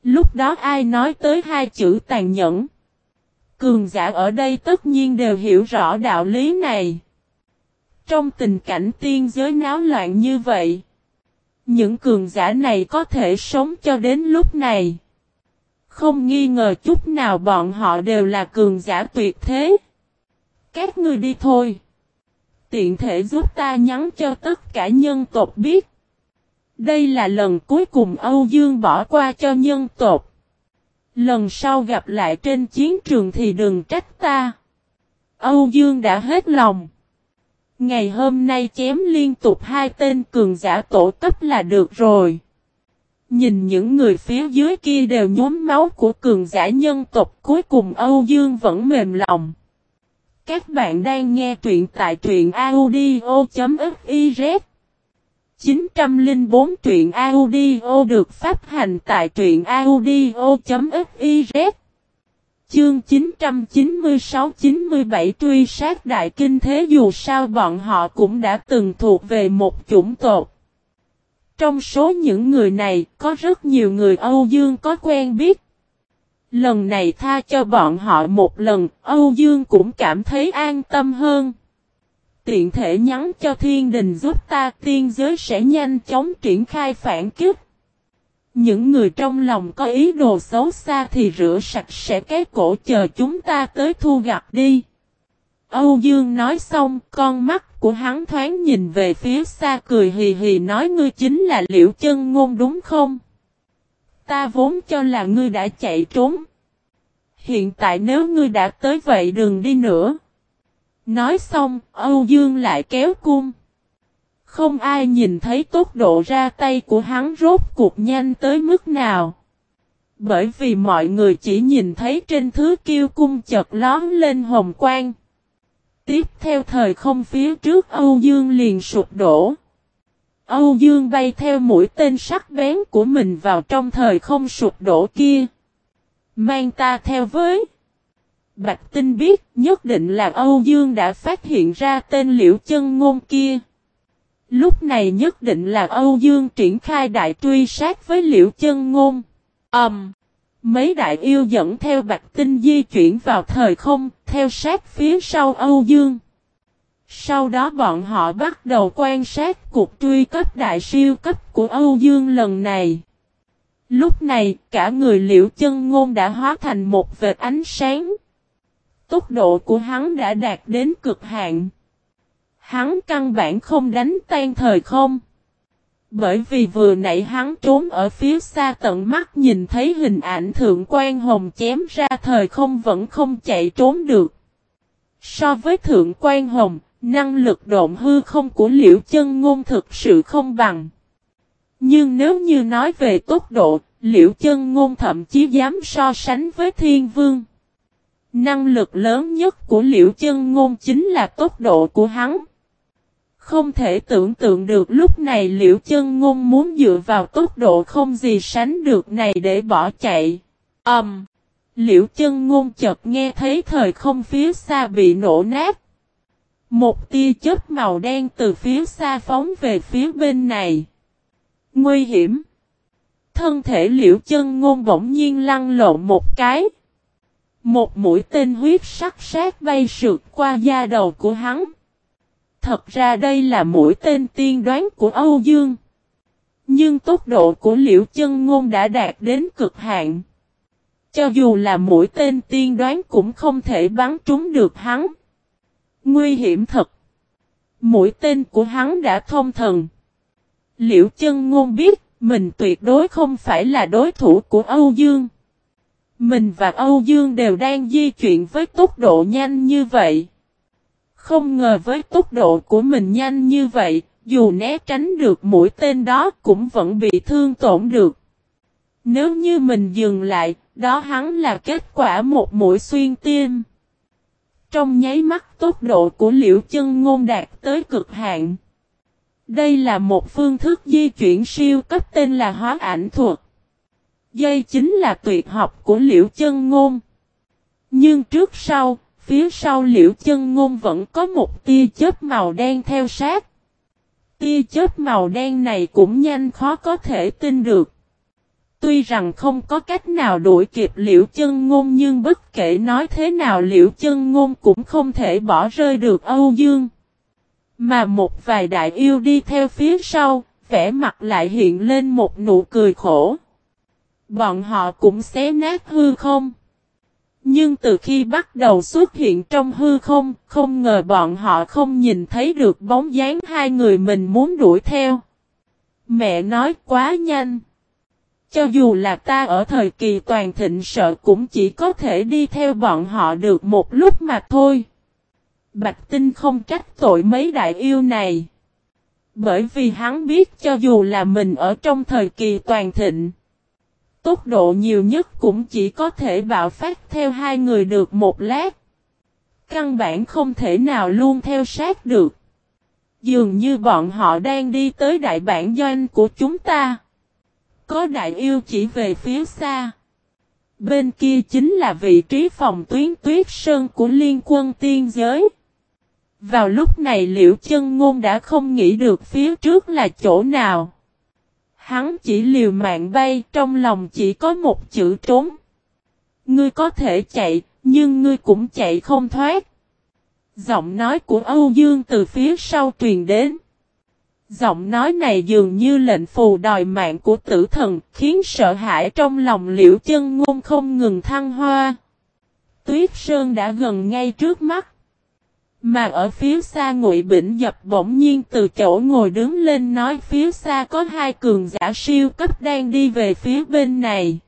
Lúc đó ai nói tới hai chữ tàn nhẫn? Cường giả ở đây tất nhiên đều hiểu rõ đạo lý này. Trong tình cảnh tiên giới náo loạn như vậy, những cường giả này có thể sống cho đến lúc này. Không nghi ngờ chút nào bọn họ đều là cường giả tuyệt thế. Các ngươi đi thôi. Tiện thể giúp ta nhắn cho tất cả nhân tộc biết. Đây là lần cuối cùng Âu Dương bỏ qua cho nhân tộc. Lần sau gặp lại trên chiến trường thì đừng trách ta. Âu Dương đã hết lòng. Ngày hôm nay chém liên tục hai tên cường giả tổ cấp là được rồi. Nhìn những người phía dưới kia đều nhóm máu của cường giả nhân tộc, cuối cùng Âu Dương vẫn mềm lòng. Các bạn đang nghe truyện tại truyện audio.fiz 904 truyện audio được phát hành tại truyện audio.fiz Chương 996-97 truy sát đại kinh thế dù sao bọn họ cũng đã từng thuộc về một chủng tộc. Trong số những người này, có rất nhiều người Âu Dương có quen biết. Lần này tha cho bọn họ một lần, Âu Dương cũng cảm thấy an tâm hơn. Tiện thể nhắn cho thiên đình giúp ta tiên giới sẽ nhanh chóng triển khai phản kích. Những người trong lòng có ý đồ xấu xa thì rửa sạch sẽ cái cổ chờ chúng ta tới thu gặt đi. Âu Dương nói xong, con mắt của hắn thoáng nhìn về phía xa cười hì hì nói ngươi chính là liễu chân ngôn đúng không? Ta vốn cho là ngươi đã chạy trốn. Hiện tại nếu ngươi đã tới vậy đừng đi nữa. Nói xong, Âu Dương lại kéo cung. Không ai nhìn thấy tốc độ ra tay của hắn rốt cuộc nhanh tới mức nào. Bởi vì mọi người chỉ nhìn thấy trên thứ kiêu cung chợt lón lên hồng quang. Tiếp theo thời không phía trước Âu Dương liền sụp đổ. Âu Dương bay theo mũi tên sắc bén của mình vào trong thời không sụp đổ kia. Mang ta theo với. Bạch Tinh biết nhất định là Âu Dương đã phát hiện ra tên liễu chân ngôn kia. Lúc này nhất định là Âu Dương triển khai đại truy sát với liễu chân ngôn. Ẩm! Um, mấy đại yêu dẫn theo Bạch Tinh di chuyển vào thời không, theo sát phía sau Âu Dương. Sau đó bọn họ bắt đầu quan sát cuộc truy cấp đại siêu cấp của Âu Dương lần này. Lúc này, cả người liễu chân ngôn đã hóa thành một vệt ánh sáng. Tốc độ của hắn đã đạt đến cực hạn. Hắn căn bản không đánh tan thời không. Bởi vì vừa nãy hắn trốn ở phía xa tận mắt nhìn thấy hình ảnh thượng quan hồng chém ra thời không vẫn không chạy trốn được. So với thượng quan hồng, năng lực độn hư không của liễu chân ngôn thực sự không bằng. Nhưng nếu như nói về tốc độ, liễu chân ngôn thậm chí dám so sánh với thiên vương. Năng lực lớn nhất của liễu chân ngôn chính là tốc độ của hắn. Không thể tưởng tượng được lúc này liễu chân ngôn muốn dựa vào tốc độ không gì sánh được này để bỏ chạy. Ẩm! Um, liễu chân ngôn chợt nghe thấy thời không phía xa bị nổ nát. Một tia chớp màu đen từ phía xa phóng về phía bên này. Nguy hiểm! Thân thể liễu chân ngôn bỗng nhiên lăn lộn một cái. Một mũi tên huyết sắc sát bay sượt qua da đầu của hắn. Thật ra đây là mũi tên tiên đoán của Âu Dương. Nhưng tốc độ của liễu chân ngôn đã đạt đến cực hạn. Cho dù là mũi tên tiên đoán cũng không thể bắn trúng được hắn. Nguy hiểm thật. Mũi tên của hắn đã thông thần. Liễu chân ngôn biết mình tuyệt đối không phải là đối thủ của Âu Dương. Mình và Âu Dương đều đang di chuyển với tốc độ nhanh như vậy. Không ngờ với tốc độ của mình nhanh như vậy, dù né tránh được mũi tên đó cũng vẫn bị thương tổn được. Nếu như mình dừng lại, đó hắn là kết quả một mũi xuyên tim. Trong nháy mắt tốc độ của liễu chân ngôn đạt tới cực hạn. Đây là một phương thức di chuyển siêu cấp tên là hóa ảnh thuật. Dây chính là tuyệt học của liễu chân ngôn. Nhưng trước sau, phía sau liễu chân ngôn vẫn có một tia chớp màu đen theo sát. Tia chớp màu đen này cũng nhanh khó có thể tin được. Tuy rằng không có cách nào đuổi kịp liễu chân ngôn nhưng bất kể nói thế nào liễu chân ngôn cũng không thể bỏ rơi được Âu Dương. Mà một vài đại yêu đi theo phía sau, vẻ mặt lại hiện lên một nụ cười khổ. Bọn họ cũng xé nát hư không. Nhưng từ khi bắt đầu xuất hiện trong hư không, không ngờ bọn họ không nhìn thấy được bóng dáng hai người mình muốn đuổi theo. Mẹ nói quá nhanh. Cho dù là ta ở thời kỳ toàn thịnh sợ cũng chỉ có thể đi theo bọn họ được một lúc mà thôi. Bạch Tinh không trách tội mấy đại yêu này. Bởi vì hắn biết cho dù là mình ở trong thời kỳ toàn thịnh. Tốc độ nhiều nhất cũng chỉ có thể bạo phát theo hai người được một lát. Căn bản không thể nào luôn theo sát được. Dường như bọn họ đang đi tới đại bản doanh của chúng ta. Có đại yêu chỉ về phía xa. Bên kia chính là vị trí phòng tuyến tuyết sơn của liên quân tiên giới. Vào lúc này liễu chân ngôn đã không nghĩ được phía trước là chỗ nào. Hắn chỉ liều mạng bay trong lòng chỉ có một chữ trốn. Ngươi có thể chạy, nhưng ngươi cũng chạy không thoát. Giọng nói của Âu Dương từ phía sau truyền đến. Giọng nói này dường như lệnh phù đòi mạng của tử thần, khiến sợ hãi trong lòng liễu chân ngôn không ngừng thăng hoa. Tuyết Sơn đã gần ngay trước mắt. Mà ở phía xa Ngụy Bỉnh Dập bỗng nhiên từ chỗ ngồi đứng lên nói phía xa có hai cường giả siêu cấp đang đi về phía bên này.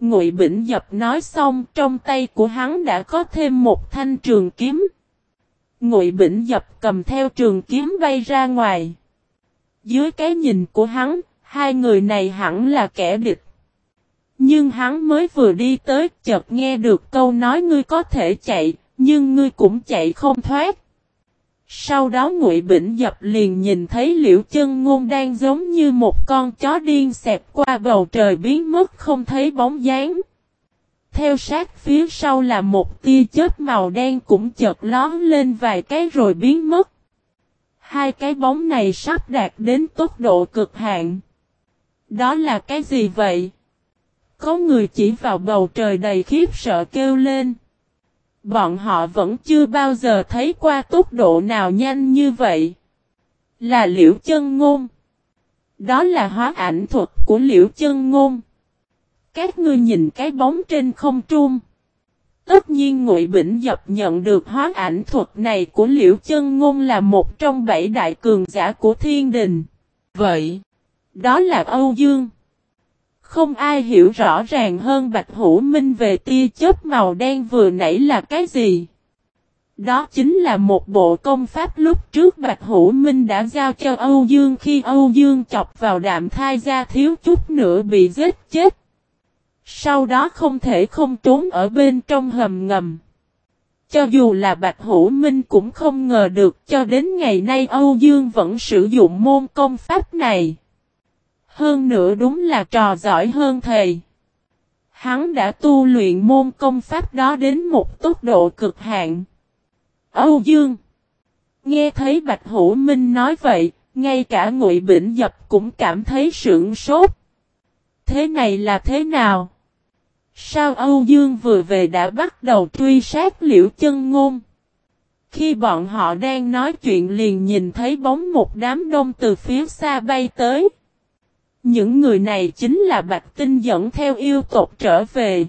Ngụy Bỉnh Dập nói xong trong tay của hắn đã có thêm một thanh trường kiếm. Ngụy Bỉnh Dập cầm theo trường kiếm bay ra ngoài. Dưới cái nhìn của hắn, hai người này hẳn là kẻ địch. Nhưng hắn mới vừa đi tới chợt nghe được câu nói ngươi có thể chạy, nhưng ngươi cũng chạy không thoát. Sau đó Ngụy Bỉnh Dập liền nhìn thấy Liễu Chân Ngôn đang giống như một con chó điên xẹp qua bầu trời biến mất không thấy bóng dáng. Theo sát phía sau là một tia chớp màu đen cũng chợt lóe lên vài cái rồi biến mất. Hai cái bóng này sắp đạt đến tốc độ cực hạn. Đó là cái gì vậy? Có người chỉ vào bầu trời đầy khiếp sợ kêu lên. Bọn họ vẫn chưa bao giờ thấy qua tốc độ nào nhanh như vậy. Là liễu chân ngôn. Đó là hóa ảnh thuật của liễu chân ngôn. Các ngươi nhìn cái bóng trên không trung. Tất nhiên Ngụy Bỉnh Dập nhận được hóa ảnh thuật này của Liễu Chân Ngôn là một trong bảy đại cường giả của thiên đình. Vậy, đó là Âu Dương. Không ai hiểu rõ ràng hơn Bạch Hữu Minh về tia chớp màu đen vừa nãy là cái gì. Đó chính là một bộ công pháp lúc trước Bạch Hữu Minh đã giao cho Âu Dương khi Âu Dương chọc vào đạm thai ra thiếu chút nữa bị giết chết. Sau đó không thể không trốn ở bên trong hầm ngầm. Cho dù là Bạch Hữu Minh cũng không ngờ được cho đến ngày nay Âu Dương vẫn sử dụng môn công pháp này. Hơn nữa đúng là trò giỏi hơn thầy. Hắn đã tu luyện môn công pháp đó đến một tốc độ cực hạn. Âu Dương Nghe thấy Bạch Hữu Minh nói vậy, ngay cả Ngụy Bỉnh Dập cũng cảm thấy sượng sốt. Thế này là thế nào? Sao Âu Dương vừa về đã bắt đầu truy sát liễu chân ngôn? Khi bọn họ đang nói chuyện liền nhìn thấy bóng một đám đông từ phía xa bay tới. Những người này chính là Bạch Tinh dẫn theo yêu tộc trở về.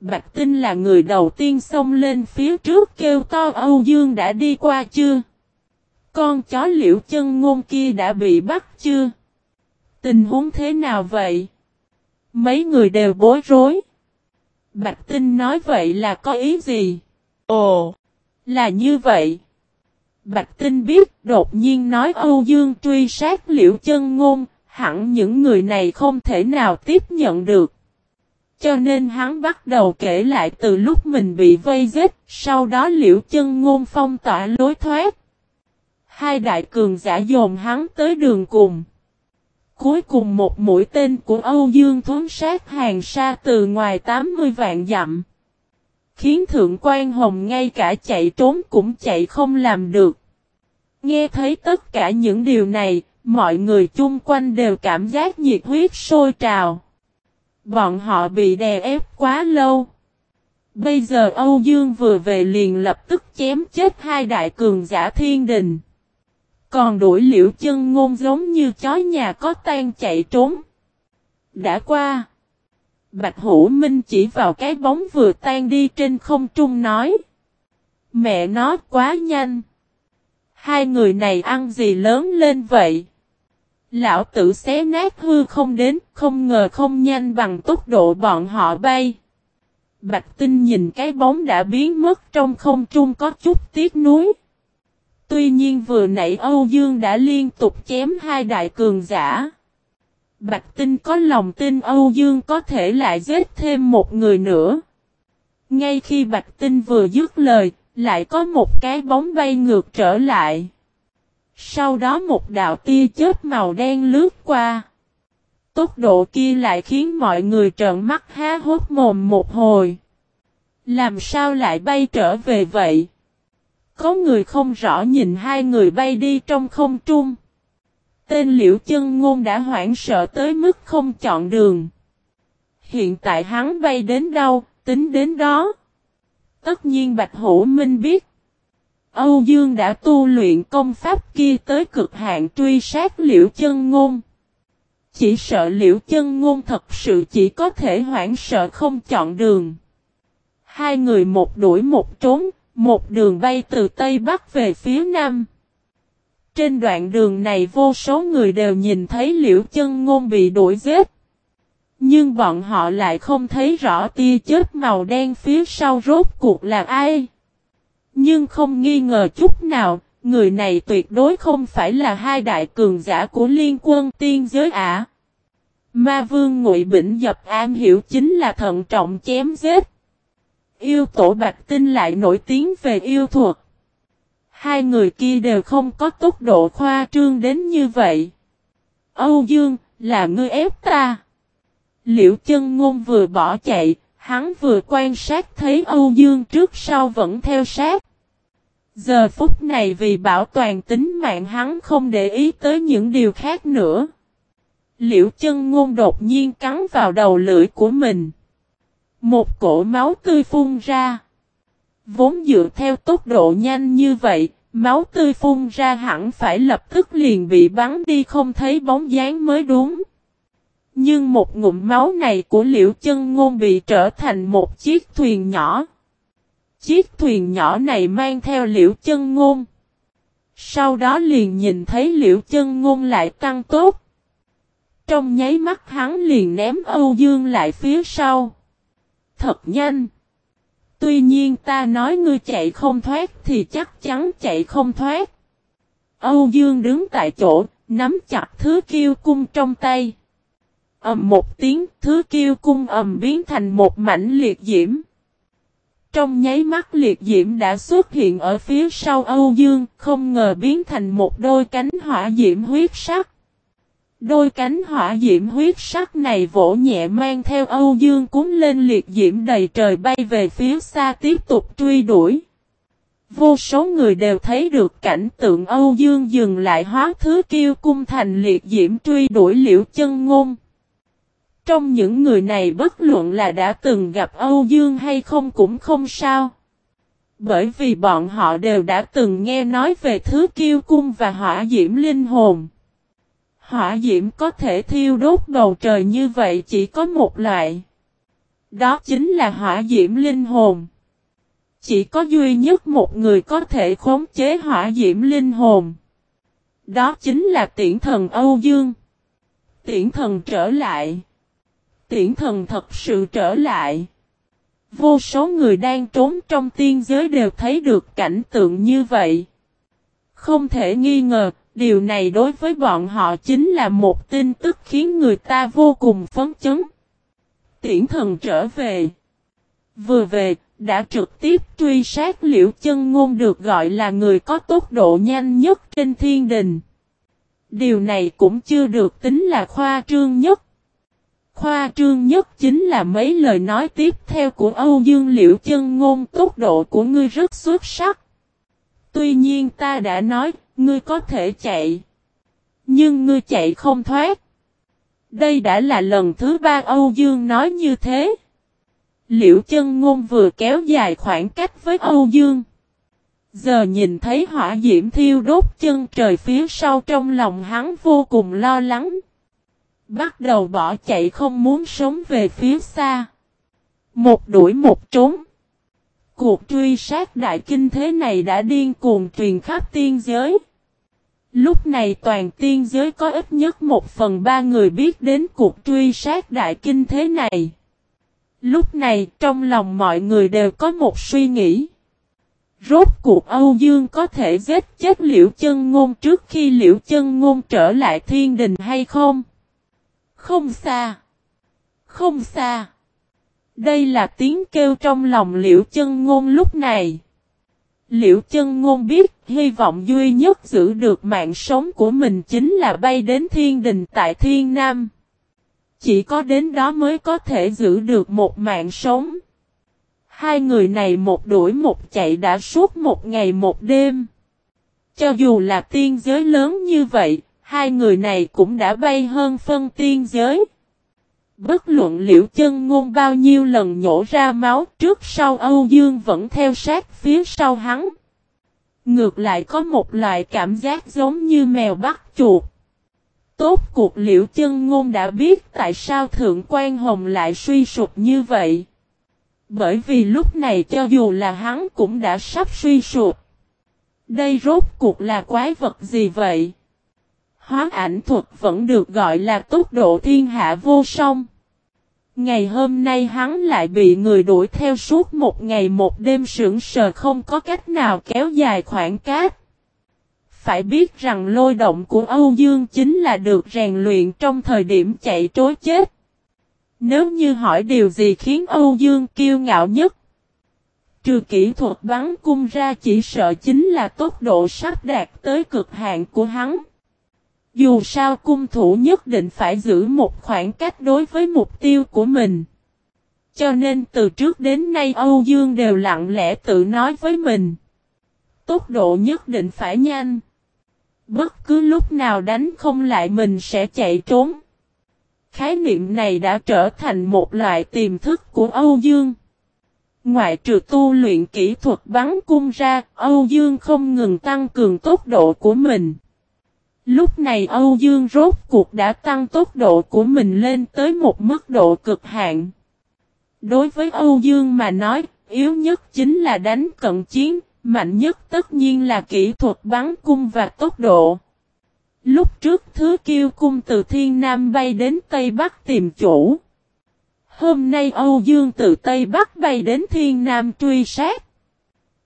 Bạch Tinh là người đầu tiên xông lên phía trước kêu to Âu Dương đã đi qua chưa? Con chó liễu chân ngôn kia đã bị bắt chưa? Tình huống thế nào vậy? Mấy người đều bối rối. Bạch Tinh nói vậy là có ý gì? Ồ, là như vậy. Bạch Tinh biết đột nhiên nói Âu Dương truy sát liễu chân ngôn, hẳn những người này không thể nào tiếp nhận được. Cho nên hắn bắt đầu kể lại từ lúc mình bị vây giết, sau đó liễu chân ngôn phong tỏa lối thoát. Hai đại cường giả dồn hắn tới đường cùng. Cuối cùng một mũi tên của Âu Dương thuấn sát hàng xa từ ngoài 80 vạn dặm. Khiến Thượng quan Hồng ngay cả chạy trốn cũng chạy không làm được. Nghe thấy tất cả những điều này, mọi người chung quanh đều cảm giác nhiệt huyết sôi trào. Bọn họ bị đè ép quá lâu. Bây giờ Âu Dương vừa về liền lập tức chém chết hai đại cường giả thiên đình. Còn đuổi liễu chân ngôn giống như chó nhà có tan chạy trốn. Đã qua. Bạch Hữu Minh chỉ vào cái bóng vừa tan đi trên không trung nói. Mẹ nó quá nhanh. Hai người này ăn gì lớn lên vậy? Lão tử xé nát hư không đến, không ngờ không nhanh bằng tốc độ bọn họ bay. Bạch Tinh nhìn cái bóng đã biến mất trong không trung có chút tiếc nuối. Tuy nhiên vừa nãy Âu Dương đã liên tục chém hai đại cường giả. Bạch Tinh có lòng tin Âu Dương có thể lại giết thêm một người nữa. Ngay khi Bạch Tinh vừa dứt lời, lại có một cái bóng bay ngược trở lại. Sau đó một đạo tia chớp màu đen lướt qua. Tốc độ kia lại khiến mọi người trợn mắt há hốt mồm một hồi. Làm sao lại bay trở về vậy? Có người không rõ nhìn hai người bay đi trong không trung. Tên liễu chân ngôn đã hoảng sợ tới mức không chọn đường. Hiện tại hắn bay đến đâu, tính đến đó. Tất nhiên Bạch Hữu Minh biết. Âu Dương đã tu luyện công pháp kia tới cực hạn truy sát liễu chân ngôn. Chỉ sợ liễu chân ngôn thật sự chỉ có thể hoảng sợ không chọn đường. Hai người một đuổi một trốn, một đường bay từ Tây Bắc về phía Nam. Trên đoạn đường này vô số người đều nhìn thấy liễu chân ngôn bị đuổi giết. Nhưng bọn họ lại không thấy rõ tia chết màu đen phía sau rốt cuộc là ai. Nhưng không nghi ngờ chút nào, người này tuyệt đối không phải là hai đại cường giả của liên quân tiên giới ả. Ma vương ngụy bỉnh dập an hiểu chính là thận trọng chém giết. Yêu tổ bạch tinh lại nổi tiếng về yêu thuật. Hai người kia đều không có tốc độ khoa trương đến như vậy. Âu Dương, là ngươi ép ta. Liễu chân ngôn vừa bỏ chạy, hắn vừa quan sát thấy Âu Dương trước sau vẫn theo sát. Giờ phút này vì bảo toàn tính mạng hắn không để ý tới những điều khác nữa. Liễu chân ngôn đột nhiên cắn vào đầu lưỡi của mình. Một cổ máu tươi phun ra. Vốn dựa theo tốc độ nhanh như vậy, máu tươi phun ra hẳn phải lập tức liền bị bắn đi không thấy bóng dáng mới đúng. Nhưng một ngụm máu này của liễu chân ngôn bị trở thành một chiếc thuyền nhỏ. Chiếc thuyền nhỏ này mang theo liễu chân ngôn. Sau đó liền nhìn thấy liễu chân ngôn lại tăng tốt. Trong nháy mắt hắn liền ném Âu Dương lại phía sau. Thật nhanh. Tuy nhiên ta nói ngươi chạy không thoát thì chắc chắn chạy không thoát. Âu Dương đứng tại chỗ, nắm chặt thứ kiêu cung trong tay ầm một tiếng, thứ kiêu cung ầm biến thành một mảnh liệt diễm. Trong nháy mắt liệt diễm đã xuất hiện ở phía sau Âu Dương, không ngờ biến thành một đôi cánh hỏa diễm huyết sắc. Đôi cánh hỏa diễm huyết sắc này vỗ nhẹ mang theo Âu Dương cuốn lên liệt diễm đầy trời bay về phía xa tiếp tục truy đuổi. Vô số người đều thấy được cảnh tượng Âu Dương dừng lại hóa thứ kiêu cung thành liệt diễm truy đuổi liễu chân ngôn. Trong những người này bất luận là đã từng gặp Âu Dương hay không cũng không sao. Bởi vì bọn họ đều đã từng nghe nói về thứ kiêu cung và hỏa diễm linh hồn. Hỏa diễm có thể thiêu đốt bầu trời như vậy chỉ có một loại. Đó chính là hỏa diễm linh hồn. Chỉ có duy nhất một người có thể khống chế hỏa diễm linh hồn. Đó chính là tiễn thần Âu Dương. Tiễn thần trở lại. Tiễn thần thật sự trở lại. Vô số người đang trốn trong tiên giới đều thấy được cảnh tượng như vậy. Không thể nghi ngờ, điều này đối với bọn họ chính là một tin tức khiến người ta vô cùng phấn chấn. Tiễn thần trở về. Vừa về, đã trực tiếp truy sát liễu chân ngôn được gọi là người có tốc độ nhanh nhất trên thiên đình. Điều này cũng chưa được tính là khoa trương nhất. Khoa trương nhất chính là mấy lời nói tiếp theo của Âu Dương Liễu chân ngôn tốc độ của ngươi rất xuất sắc. Tuy nhiên ta đã nói, ngươi có thể chạy. Nhưng ngươi chạy không thoát. Đây đã là lần thứ ba Âu Dương nói như thế. Liễu chân ngôn vừa kéo dài khoảng cách với Âu Dương. Giờ nhìn thấy hỏa diễm thiêu đốt chân trời phía sau trong lòng hắn vô cùng lo lắng. Bắt đầu bỏ chạy không muốn sống về phía xa. Một đuổi một trốn. Cuộc truy sát đại kinh thế này đã điên cuồng truyền khắp tiên giới. Lúc này toàn tiên giới có ít nhất một phần ba người biết đến cuộc truy sát đại kinh thế này. Lúc này trong lòng mọi người đều có một suy nghĩ. Rốt cuộc Âu Dương có thể giết chết liễu chân ngôn trước khi liễu chân ngôn trở lại thiên đình hay không? Không xa. Không xa. Đây là tiếng kêu trong lòng liễu chân ngôn lúc này. Liễu chân ngôn biết hy vọng duy nhất giữ được mạng sống của mình chính là bay đến thiên đình tại thiên nam. Chỉ có đến đó mới có thể giữ được một mạng sống. Hai người này một đuổi một chạy đã suốt một ngày một đêm. Cho dù là tiên giới lớn như vậy, hai người này cũng đã bay hơn phân tiên giới. Bất luận liễu chân ngôn bao nhiêu lần nhổ ra máu trước sau Âu Dương vẫn theo sát phía sau hắn. Ngược lại có một loại cảm giác giống như mèo bắt chuột. Tốt cuộc liễu chân ngôn đã biết tại sao Thượng quan Hồng lại suy sụp như vậy. Bởi vì lúc này cho dù là hắn cũng đã sắp suy sụp. Đây rốt cuộc là quái vật gì vậy? Hóa ảnh thuật vẫn được gọi là tốc độ thiên hạ vô song. Ngày hôm nay hắn lại bị người đuổi theo suốt một ngày một đêm sững sờ không có cách nào kéo dài khoảng cách. Phải biết rằng lôi động của Âu Dương chính là được rèn luyện trong thời điểm chạy trối chết. Nếu như hỏi điều gì khiến Âu Dương kiêu ngạo nhất, trừ kỹ thuật bắn cung ra chỉ sợ chính là tốc độ sắp đạt tới cực hạn của hắn. Dù sao cung thủ nhất định phải giữ một khoảng cách đối với mục tiêu của mình. Cho nên từ trước đến nay Âu Dương đều lặng lẽ tự nói với mình. Tốc độ nhất định phải nhanh. Bất cứ lúc nào đánh không lại mình sẽ chạy trốn. Khái niệm này đã trở thành một loại tiềm thức của Âu Dương. Ngoại trừ tu luyện kỹ thuật bắn cung ra, Âu Dương không ngừng tăng cường tốc độ của mình. Lúc này Âu Dương rốt cuộc đã tăng tốc độ của mình lên tới một mức độ cực hạn. Đối với Âu Dương mà nói, yếu nhất chính là đánh cận chiến, mạnh nhất tất nhiên là kỹ thuật bắn cung và tốc độ. Lúc trước thứ kiêu cung từ Thiên Nam bay đến Tây Bắc tìm chủ. Hôm nay Âu Dương từ Tây Bắc bay đến Thiên Nam truy sát.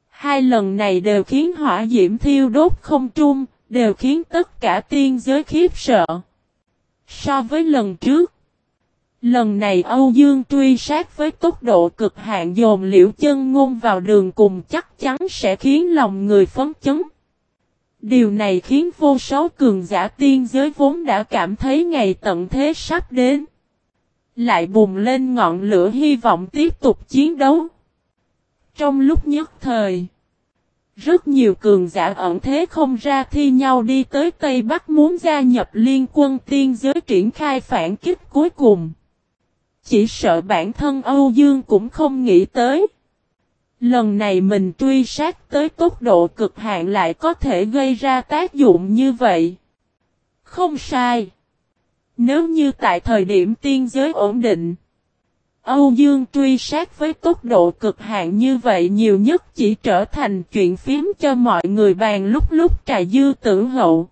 Hai lần này đều khiến hỏa diễm thiêu đốt không trung, đều khiến tất cả tiên giới khiếp sợ. So với lần trước, Lần này Âu Dương truy sát với tốc độ cực hạn dồn liễu chân ngôn vào đường cùng chắc chắn sẽ khiến lòng người phấn chấn. Điều này khiến vô số cường giả tiên giới vốn đã cảm thấy ngày tận thế sắp đến. Lại bùng lên ngọn lửa hy vọng tiếp tục chiến đấu. Trong lúc nhất thời, rất nhiều cường giả ẩn thế không ra thi nhau đi tới Tây Bắc muốn gia nhập liên quân tiên giới triển khai phản kích cuối cùng. Chỉ sợ bản thân Âu Dương cũng không nghĩ tới. Lần này mình truy sát tới tốc độ cực hạn lại có thể gây ra tác dụng như vậy. Không sai. Nếu như tại thời điểm tiên giới ổn định, Âu Dương truy sát với tốc độ cực hạn như vậy nhiều nhất chỉ trở thành chuyện phím cho mọi người bàn lúc lúc trà dư tử hậu.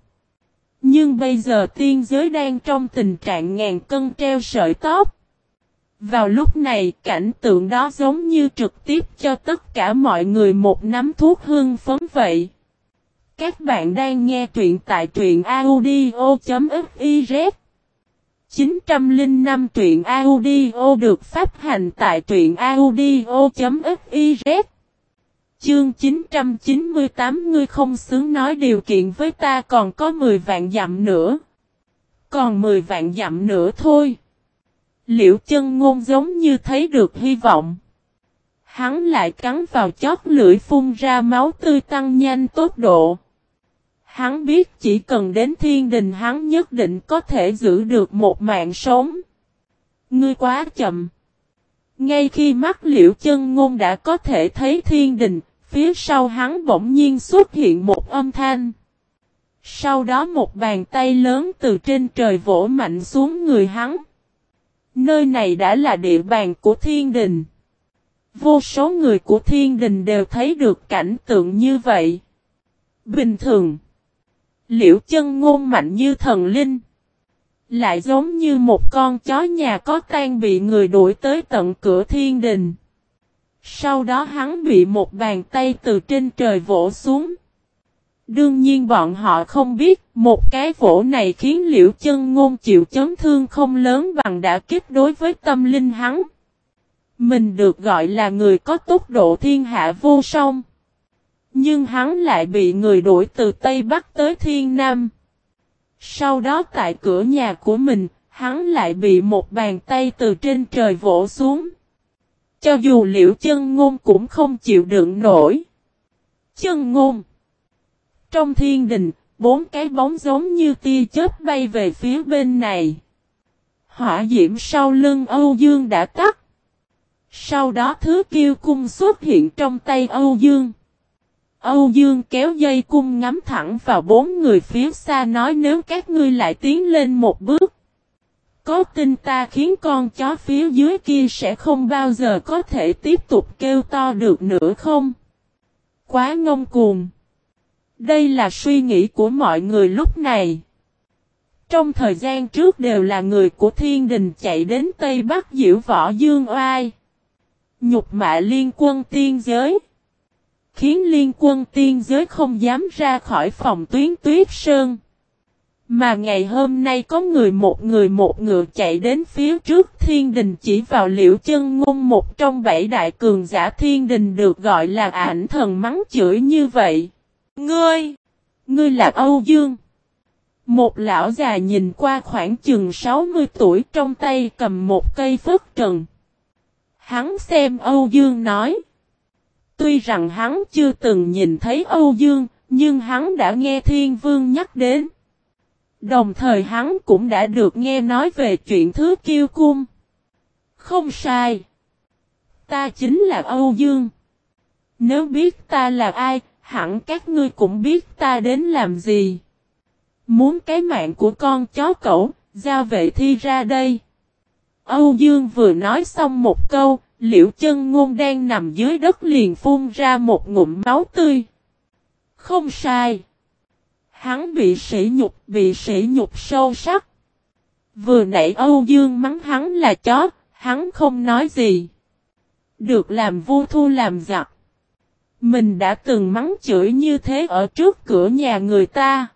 Nhưng bây giờ tiên giới đang trong tình trạng ngàn cân treo sợi tóc. Vào lúc này, cảnh tượng đó giống như trực tiếp cho tất cả mọi người một nắm thuốc hương phấn vậy. Các bạn đang nghe truyện tại truyện audio.fif 905 truyện audio được phát hành tại truyện audio.fiz Chương 998 ngươi không xứng nói điều kiện với ta, còn có 10 vạn dặm nữa. Còn 10 vạn dặm nữa thôi. Liễu chân ngôn giống như thấy được hy vọng. Hắn lại cắn vào chót lưỡi phun ra máu tươi tăng nhanh tốc độ. Hắn biết chỉ cần đến thiên đình hắn nhất định có thể giữ được một mạng sống. Ngươi quá chậm. Ngay khi mắt liễu chân ngôn đã có thể thấy thiên đình, phía sau hắn bỗng nhiên xuất hiện một âm thanh. Sau đó một bàn tay lớn từ trên trời vỗ mạnh xuống người hắn. Nơi này đã là địa bàn của thiên đình. Vô số người của thiên đình đều thấy được cảnh tượng như vậy. Bình thường. Liễu chân ngôn mạnh như thần linh. Lại giống như một con chó nhà có tan bị người đuổi tới tận cửa thiên đình. Sau đó hắn bị một bàn tay từ trên trời vỗ xuống. Đương nhiên bọn họ không biết, một cái vỗ này khiến liễu chân ngôn chịu chấn thương không lớn bằng đã kích đối với tâm linh hắn. Mình được gọi là người có tốc độ thiên hạ vô song. Nhưng hắn lại bị người đuổi từ Tây Bắc tới Thiên Nam. Sau đó tại cửa nhà của mình, hắn lại bị một bàn tay từ trên trời vỗ xuống. Cho dù liễu chân ngôn cũng không chịu đựng nổi. Chân ngôn trong thiên đình, bốn cái bóng giống như tia chớp bay về phía bên này. Hỏa diễm sau lưng Âu Dương đã tắt. Sau đó thứ kiêu cung xuất hiện trong tay Âu Dương. Âu Dương kéo dây cung ngắm thẳng vào bốn người phía xa nói nếu các ngươi lại tiến lên một bước. Có tin ta khiến con chó phía dưới kia sẽ không bao giờ có thể tiếp tục kêu to được nữa không? Quá ngông cuồng. Đây là suy nghĩ của mọi người lúc này. Trong thời gian trước đều là người của thiên đình chạy đến Tây Bắc diễu võ dương oai. Nhục mạ liên quân tiên giới. Khiến liên quân tiên giới không dám ra khỏi phòng tuyến tuyết sơn. Mà ngày hôm nay có người một người một ngựa chạy đến phía trước thiên đình chỉ vào liễu chân ngôn một trong bảy đại cường giả thiên đình được gọi là ảnh thần mắng chửi như vậy. Ngươi! Ngươi là Âu Dương! Một lão già nhìn qua khoảng chừng 60 tuổi trong tay cầm một cây phất trần. Hắn xem Âu Dương nói. Tuy rằng hắn chưa từng nhìn thấy Âu Dương, nhưng hắn đã nghe Thiên Vương nhắc đến. Đồng thời hắn cũng đã được nghe nói về chuyện thứ kiêu cung. Không sai. Ta chính là Âu Dương. Nếu biết ta là ai, hẳn các ngươi cũng biết ta đến làm gì. Muốn cái mạng của con chó cẩu, giao vệ thi ra đây. Âu Dương vừa nói xong một câu, liễu chân ngôn đang nằm dưới đất liền phun ra một ngụm máu tươi. Không sai. Hắn bị sỉ nhục, bị sỉ nhục sâu sắc. Vừa nãy Âu Dương mắng hắn là chó, hắn không nói gì. Được làm vua thu làm giặc. Mình đã từng mắng chửi như thế ở trước cửa nhà người ta.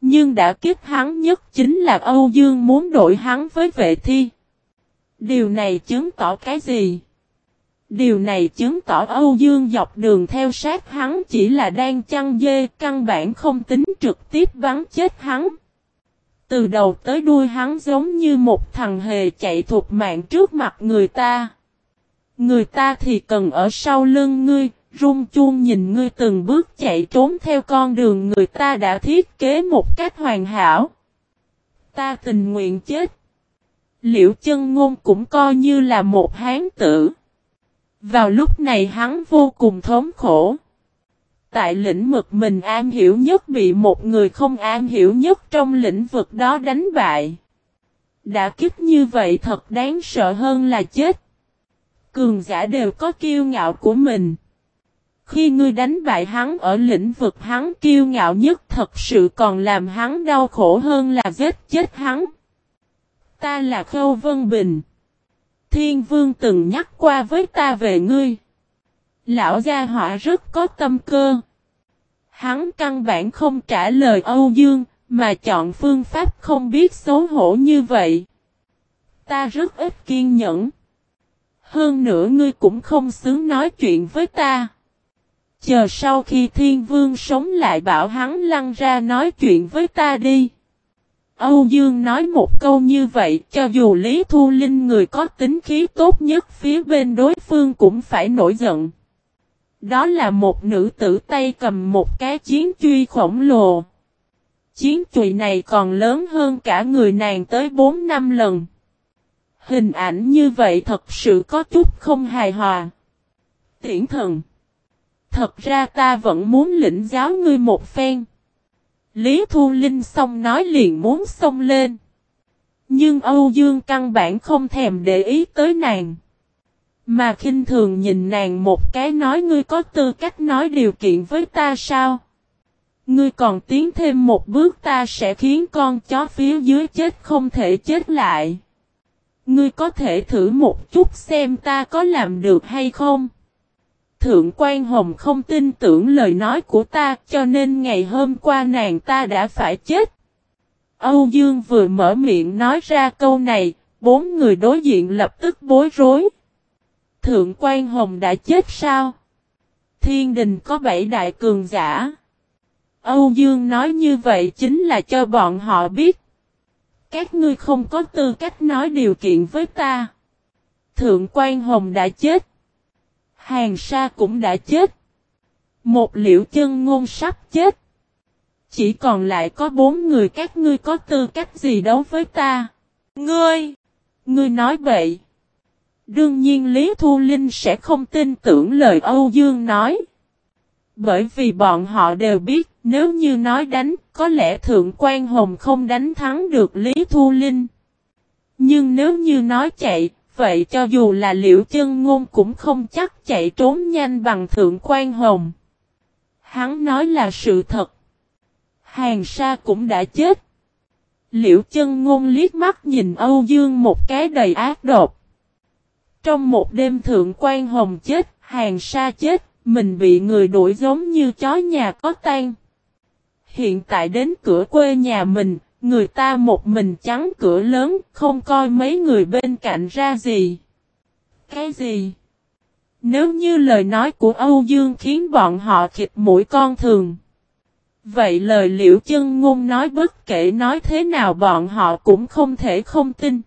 Nhưng đã kiếp hắn nhất chính là Âu Dương muốn đổi hắn với vệ thi. Điều này chứng tỏ cái gì? Điều này chứng tỏ Âu Dương dọc đường theo sát hắn chỉ là đang chăn dê, căn bản không tính trực tiếp bắn chết hắn. Từ đầu tới đuôi hắn giống như một thằng hề chạy thuộc mạng trước mặt người ta. Người ta thì cần ở sau lưng ngươi, rung chuông nhìn ngươi từng bước chạy trốn theo con đường người ta đã thiết kế một cách hoàn hảo. Ta tình nguyện chết. Liễu chân ngôn cũng coi như là một hán tử. Vào lúc này hắn vô cùng thống khổ. Tại lĩnh vực mình an hiểu nhất bị một người không an hiểu nhất trong lĩnh vực đó đánh bại. Đã kích như vậy thật đáng sợ hơn là chết. Cường giả đều có kiêu ngạo của mình. Khi ngươi đánh bại hắn ở lĩnh vực hắn kiêu ngạo nhất thật sự còn làm hắn đau khổ hơn là giết chết hắn. Ta là Khâu Vân Bình. Thiên Vương từng nhắc qua với ta về ngươi. Lão gia họa rất có tâm cơ. Hắn căn bản không trả lời Âu Dương, mà chọn phương pháp không biết xấu hổ như vậy. Ta rất ít kiên nhẫn. Hơn nữa ngươi cũng không xứng nói chuyện với ta. Chờ sau khi thiên vương sống lại bảo hắn lăn ra nói chuyện với ta đi. Âu Dương nói một câu như vậy, cho dù Lý Thu Linh người có tính khí tốt nhất, phía bên đối phương cũng phải nổi giận. Đó là một nữ tử tay cầm một cái chiến truy khổng lồ. Chiến truy này còn lớn hơn cả người nàng tới 4 năm lần. Hình ảnh như vậy thật sự có chút không hài hòa. Tiễn thần. Thật ra ta vẫn muốn lĩnh giáo ngươi một phen. Lý Thu Linh xong nói liền muốn xông lên. Nhưng Âu Dương căn bản không thèm để ý tới nàng. Mà khinh thường nhìn nàng một cái nói ngươi có tư cách nói điều kiện với ta sao? Ngươi còn tiến thêm một bước ta sẽ khiến con chó phía dưới chết không thể chết lại. Ngươi có thể thử một chút xem ta có làm được hay không? Thượng quan Hồng không tin tưởng lời nói của ta cho nên ngày hôm qua nàng ta đã phải chết. Âu Dương vừa mở miệng nói ra câu này, bốn người đối diện lập tức bối rối. Thượng quan Hồng đã chết sao? Thiên đình có bảy đại cường giả. Âu Dương nói như vậy chính là cho bọn họ biết. Các ngươi không có tư cách nói điều kiện với ta. Thượng quan Hồng đã chết. Hàng Sa cũng đã chết. Một liễu chân ngôn sắp chết. Chỉ còn lại có bốn người các ngươi có tư cách gì đấu với ta. Ngươi! Ngươi nói vậy, Đương nhiên Lý Thu Linh sẽ không tin tưởng lời Âu Dương nói. Bởi vì bọn họ đều biết nếu như nói đánh có lẽ Thượng quan Hồng không đánh thắng được Lý Thu Linh. Nhưng nếu như nói chạy vậy cho dù là liễu chân ngôn cũng không chắc chạy trốn nhanh bằng thượng quan hồng. Hắn nói là sự thật. Hàng sa cũng đã chết. Liễu chân ngôn liếc mắt nhìn Âu Dương một cái đầy ác độc. Trong một đêm thượng quan hồng chết, hàng sa chết, mình bị người đuổi giống như chó nhà có tan. Hiện tại đến cửa quê nhà mình, Người ta một mình trắng cửa lớn, không coi mấy người bên cạnh ra gì. Cái gì? Nếu như lời nói của Âu Dương khiến bọn họ khịt mũi con thường. Vậy lời liễu chân ngôn nói bất kể nói thế nào bọn họ cũng không thể không tin.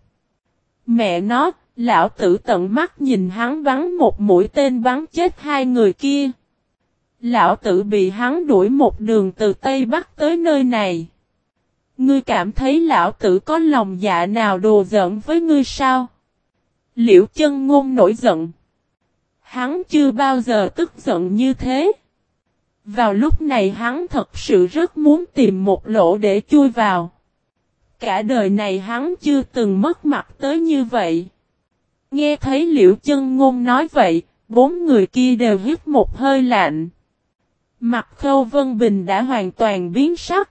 Mẹ nó, lão tử tận mắt nhìn hắn bắn một mũi tên bắn chết hai người kia. Lão tử bị hắn đuổi một đường từ Tây Bắc tới nơi này. Ngươi cảm thấy lão tử có lòng dạ nào đồ giận với ngươi sao? Liễu chân ngôn nổi giận. Hắn chưa bao giờ tức giận như thế. Vào lúc này hắn thật sự rất muốn tìm một lỗ để chui vào. Cả đời này hắn chưa từng mất mặt tới như vậy. Nghe thấy liễu chân ngôn nói vậy, bốn người kia đều hít một hơi lạnh. Mặt khâu vân bình đã hoàn toàn biến sắc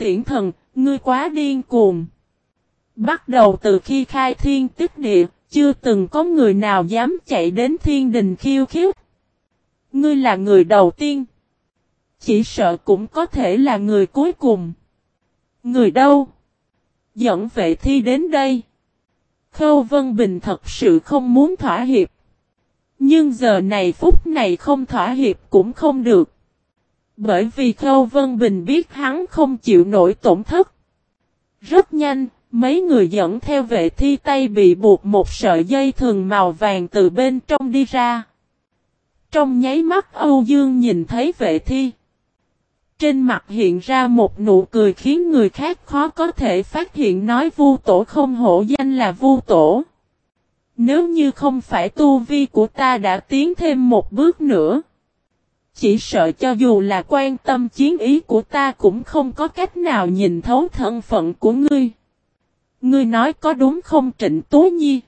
tiễn thần, ngươi quá điên cuồng. Bắt đầu từ khi khai thiên tích địa, chưa từng có người nào dám chạy đến thiên đình khiêu khiếp. Ngươi là người đầu tiên. Chỉ sợ cũng có thể là người cuối cùng. Người đâu? Dẫn vệ thi đến đây. Khâu Vân Bình thật sự không muốn thỏa hiệp. Nhưng giờ này phút này không thỏa hiệp cũng không được. Bởi vì Khâu Vân Bình biết hắn không chịu nổi tổn thất. Rất nhanh, mấy người dẫn theo vệ thi tay bị buộc một sợi dây thường màu vàng từ bên trong đi ra. Trong nháy mắt Âu Dương nhìn thấy vệ thi. Trên mặt hiện ra một nụ cười khiến người khác khó có thể phát hiện nói vu tổ không hổ danh là vu tổ. Nếu như không phải tu vi của ta đã tiến thêm một bước nữa. Chỉ sợ cho dù là quan tâm chiến ý của ta cũng không có cách nào nhìn thấu thân phận của ngươi. Ngươi nói có đúng không Trịnh Tố Nhi?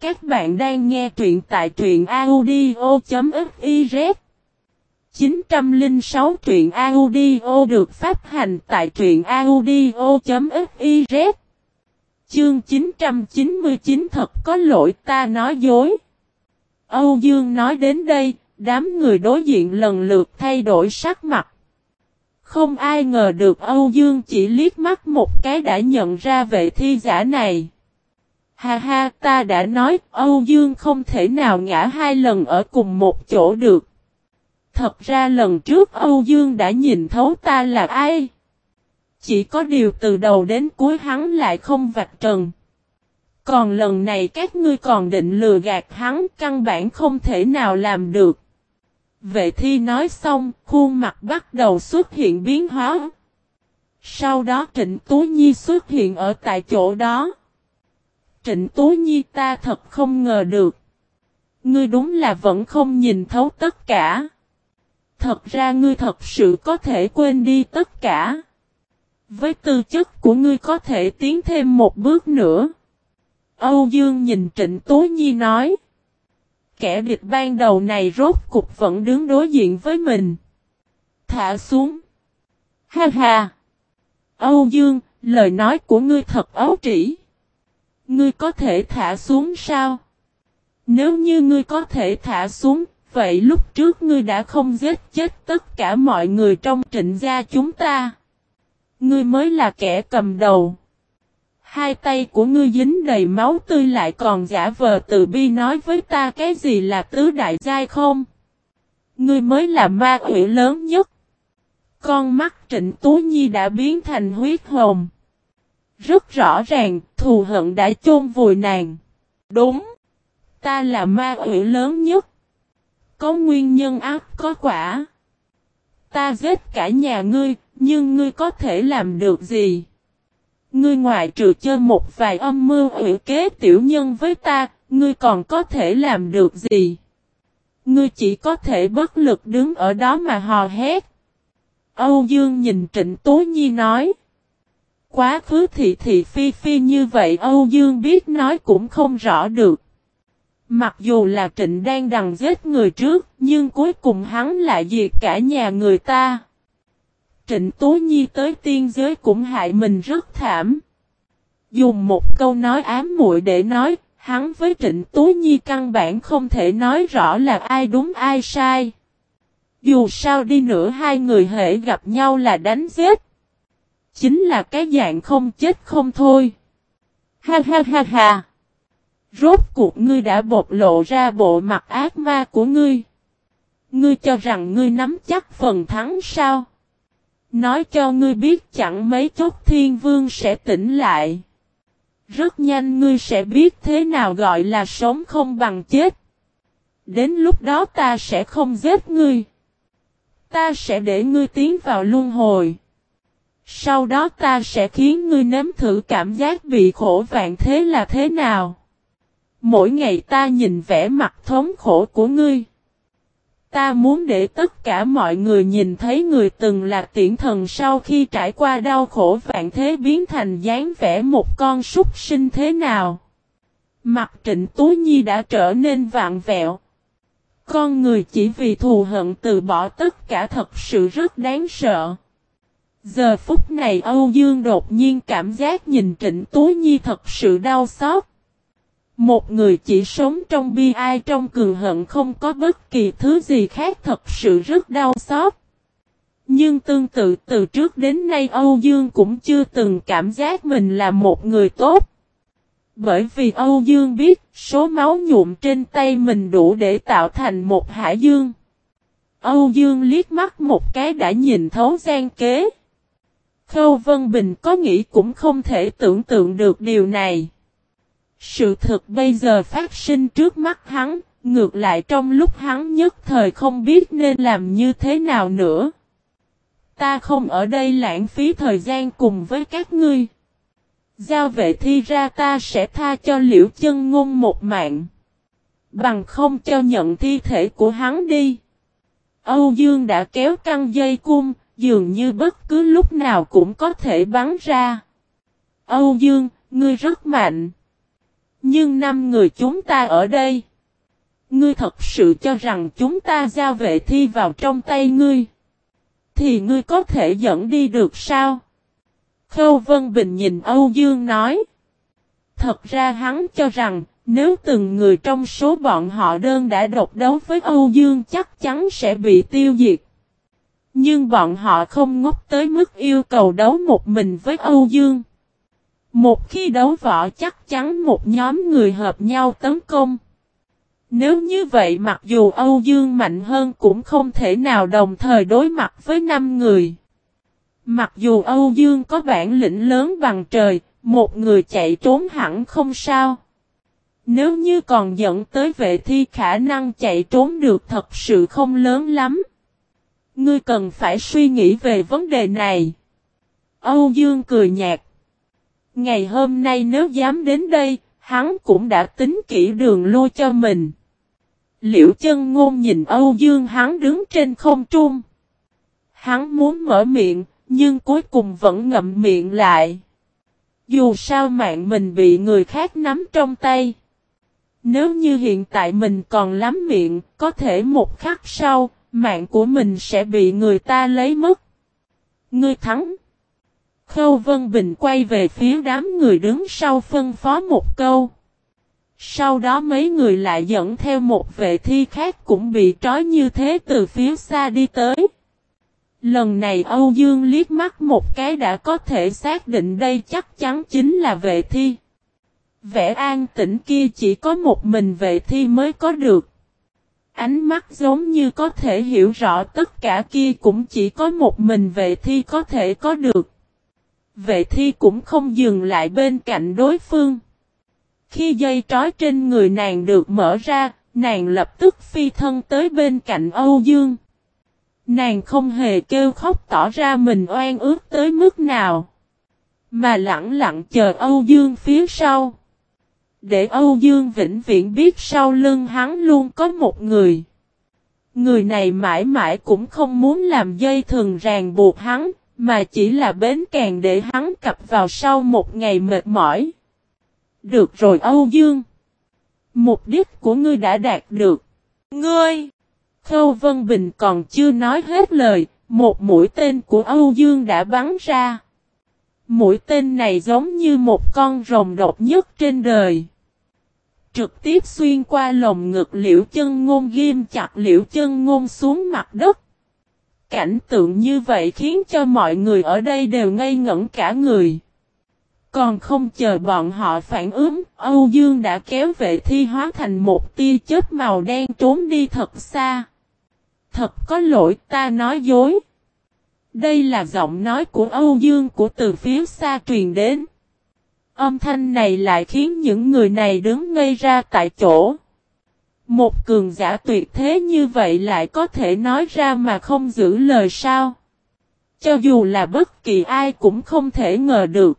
Các bạn đang nghe truyện tại truyện audio.fiz 906 truyện audio được phát hành tại truyện audio.fiz Chương 999 thật có lỗi ta nói dối. Âu Dương nói đến đây, đám người đối diện lần lượt thay đổi sắc mặt. Không ai ngờ được Âu Dương chỉ liếc mắt một cái đã nhận ra vệ thi giả này. Ha ha, ta đã nói, Âu Dương không thể nào ngã hai lần ở cùng một chỗ được. Thật ra lần trước Âu Dương đã nhìn thấu ta là ai. Chỉ có điều từ đầu đến cuối hắn lại không vạch trần. Còn lần này các ngươi còn định lừa gạt hắn, căn bản không thể nào làm được. Vệ thi nói xong, khuôn mặt bắt đầu xuất hiện biến hóa. Sau đó Trịnh Tú Nhi xuất hiện ở tại chỗ đó. Trịnh Tú Nhi ta thật không ngờ được. Ngươi đúng là vẫn không nhìn thấu tất cả. Thật ra ngươi thật sự có thể quên đi tất cả. Với tư chất của ngươi có thể tiến thêm một bước nữa. Âu Dương nhìn Trịnh Tú Nhi nói. Kẻ địch ban đầu này rốt cục vẫn đứng đối diện với mình. Thả xuống. Ha ha. Âu Dương, lời nói của ngươi thật ấu trĩ. Ngươi có thể thả xuống sao? Nếu như ngươi có thể thả xuống, vậy lúc trước ngươi đã không giết chết tất cả mọi người trong trịnh gia chúng ta. Ngươi mới là kẻ cầm đầu. Hai tay của ngươi dính đầy máu tươi lại còn giả vờ từ bi nói với ta cái gì là tứ đại giai không? Ngươi mới là ma quỷ lớn nhất. Con mắt Trịnh Tú Nhi đã biến thành huyết hồn. Rất rõ ràng, thù hận đã chôn vùi nàng. Đúng. Ta là ma quỷ lớn nhất. Có nguyên nhân ác có quả. Ta giết cả nhà ngươi, nhưng ngươi có thể làm được gì? Ngươi ngoại trừ chơi một vài âm mưu ủy kế tiểu nhân với ta, ngươi còn có thể làm được gì? Ngươi chỉ có thể bất lực đứng ở đó mà hò hét. Âu Dương nhìn Trịnh Tố Nhi nói. Quá khứ thị thị phi phi như vậy Âu Dương biết nói cũng không rõ được. Mặc dù là trịnh đang đằng giết người trước, nhưng cuối cùng hắn lại diệt cả nhà người ta. Trịnh Tố Nhi tới tiên giới cũng hại mình rất thảm. Dùng một câu nói ám muội để nói, hắn với Trịnh Tố Nhi căn bản không thể nói rõ là ai đúng ai sai. Dù sao đi nữa hai người hệ gặp nhau là đánh giết. Chính là cái dạng không chết không thôi. Ha ha ha ha. Rốt cuộc ngươi đã bộc lộ ra bộ mặt ác ma của ngươi. Ngươi cho rằng ngươi nắm chắc phần thắng sao? Nói cho ngươi biết chẳng mấy chốc thiên vương sẽ tỉnh lại. Rất nhanh ngươi sẽ biết thế nào gọi là sống không bằng chết. Đến lúc đó ta sẽ không giết ngươi. Ta sẽ để ngươi tiến vào luân hồi. Sau đó ta sẽ khiến ngươi nếm thử cảm giác bị khổ vạn thế là thế nào. Mỗi ngày ta nhìn vẻ mặt thống khổ của ngươi. Ta muốn để tất cả mọi người nhìn thấy người từng là tiễn thần sau khi trải qua đau khổ vạn thế biến thành dáng vẻ một con súc sinh thế nào. Mặt trịnh Tú Nhi đã trở nên vạn vẹo. Con người chỉ vì thù hận từ bỏ tất cả thật sự rất đáng sợ. Giờ phút này Âu Dương đột nhiên cảm giác nhìn Trịnh Tú Nhi thật sự đau xót. Một người chỉ sống trong bi ai trong cường hận không có bất kỳ thứ gì khác thật sự rất đau xót. Nhưng tương tự, từ trước đến nay Âu Dương cũng chưa từng cảm giác mình là một người tốt. Bởi vì Âu Dương biết, số máu nhuộm trên tay mình đủ để tạo thành một hải dương. Âu Dương liếc mắt một cái đã nhìn thấu gian kế. Khâu Vân Bình có nghĩ cũng không thể tưởng tượng được điều này. Sự thực bây giờ phát sinh trước mắt hắn, ngược lại trong lúc hắn nhất thời không biết nên làm như thế nào nữa. Ta không ở đây lãng phí thời gian cùng với các ngươi. Giao vệ thi ra ta sẽ tha cho liễu chân ngôn một mạng. Bằng không cho nhận thi thể của hắn đi. Âu Dương đã kéo căng dây cung, dường như bất cứ lúc nào cũng có thể bắn ra. Âu Dương, ngươi rất mạnh. Nhưng năm người chúng ta ở đây. Ngươi thật sự cho rằng chúng ta giao vệ thi vào trong tay ngươi. Thì ngươi có thể dẫn đi được sao? Khâu Vân Bình nhìn Âu Dương nói. Thật ra hắn cho rằng, nếu từng người trong số bọn họ đơn đã độc đấu với Âu Dương chắc chắn sẽ bị tiêu diệt. Nhưng bọn họ không ngốc tới mức yêu cầu đấu một mình với Âu Dương. Một khi đấu võ chắc chắn một nhóm người hợp nhau tấn công. Nếu như vậy mặc dù Âu Dương mạnh hơn cũng không thể nào đồng thời đối mặt với 5 người. Mặc dù Âu Dương có bản lĩnh lớn bằng trời, một người chạy trốn hẳn không sao. Nếu như còn dẫn tới vệ thi khả năng chạy trốn được thật sự không lớn lắm. Ngươi cần phải suy nghĩ về vấn đề này. Âu Dương cười nhạt. Ngày hôm nay nếu dám đến đây, hắn cũng đã tính kỹ đường lui cho mình. Liễu chân ngôn nhìn Âu Dương hắn đứng trên không trung. Hắn muốn mở miệng, nhưng cuối cùng vẫn ngậm miệng lại. Dù sao mạng mình bị người khác nắm trong tay. Nếu như hiện tại mình còn lắm miệng, có thể một khắc sau, mạng của mình sẽ bị người ta lấy mất. Ngươi thắng. Khâu Vân Bình quay về phía đám người đứng sau phân phó một câu. Sau đó mấy người lại dẫn theo một vệ thi khác cũng bị trói như thế từ phía xa đi tới. Lần này Âu Dương liếc mắt một cái đã có thể xác định đây chắc chắn chính là vệ thi. Vẻ an tĩnh kia chỉ có một mình vệ thi mới có được. Ánh mắt giống như có thể hiểu rõ tất cả kia cũng chỉ có một mình vệ thi có thể có được. Vệ thi cũng không dừng lại bên cạnh đối phương. Khi dây trói trên người nàng được mở ra, nàng lập tức phi thân tới bên cạnh Âu Dương. Nàng không hề kêu khóc tỏ ra mình oan ước tới mức nào. Mà lặng lặng chờ Âu Dương phía sau. Để Âu Dương vĩnh viễn biết sau lưng hắn luôn có một người. Người này mãi mãi cũng không muốn làm dây thường ràng buộc hắn, mà chỉ là bến càng để hắn cặp vào sau một ngày mệt mỏi. Được rồi Âu Dương. Mục đích của ngươi đã đạt được. Ngươi! Khâu Vân Bình còn chưa nói hết lời, một mũi tên của Âu Dương đã bắn ra. Mũi tên này giống như một con rồng độc nhất trên đời. Trực tiếp xuyên qua lồng ngực liễu chân ngôn ghim chặt liễu chân ngôn xuống mặt đất. Cảnh tượng như vậy khiến cho mọi người ở đây đều ngây ngẩn cả người. Còn không chờ bọn họ phản ứng, Âu Dương đã kéo vệ thi hóa thành một tia chớp màu đen trốn đi thật xa. Thật có lỗi ta nói dối. Đây là giọng nói của Âu Dương của từ phía xa truyền đến. Âm thanh này lại khiến những người này đứng ngây ra tại chỗ. Một cường giả tuyệt thế như vậy lại có thể nói ra mà không giữ lời sao. Cho dù là bất kỳ ai cũng không thể ngờ được.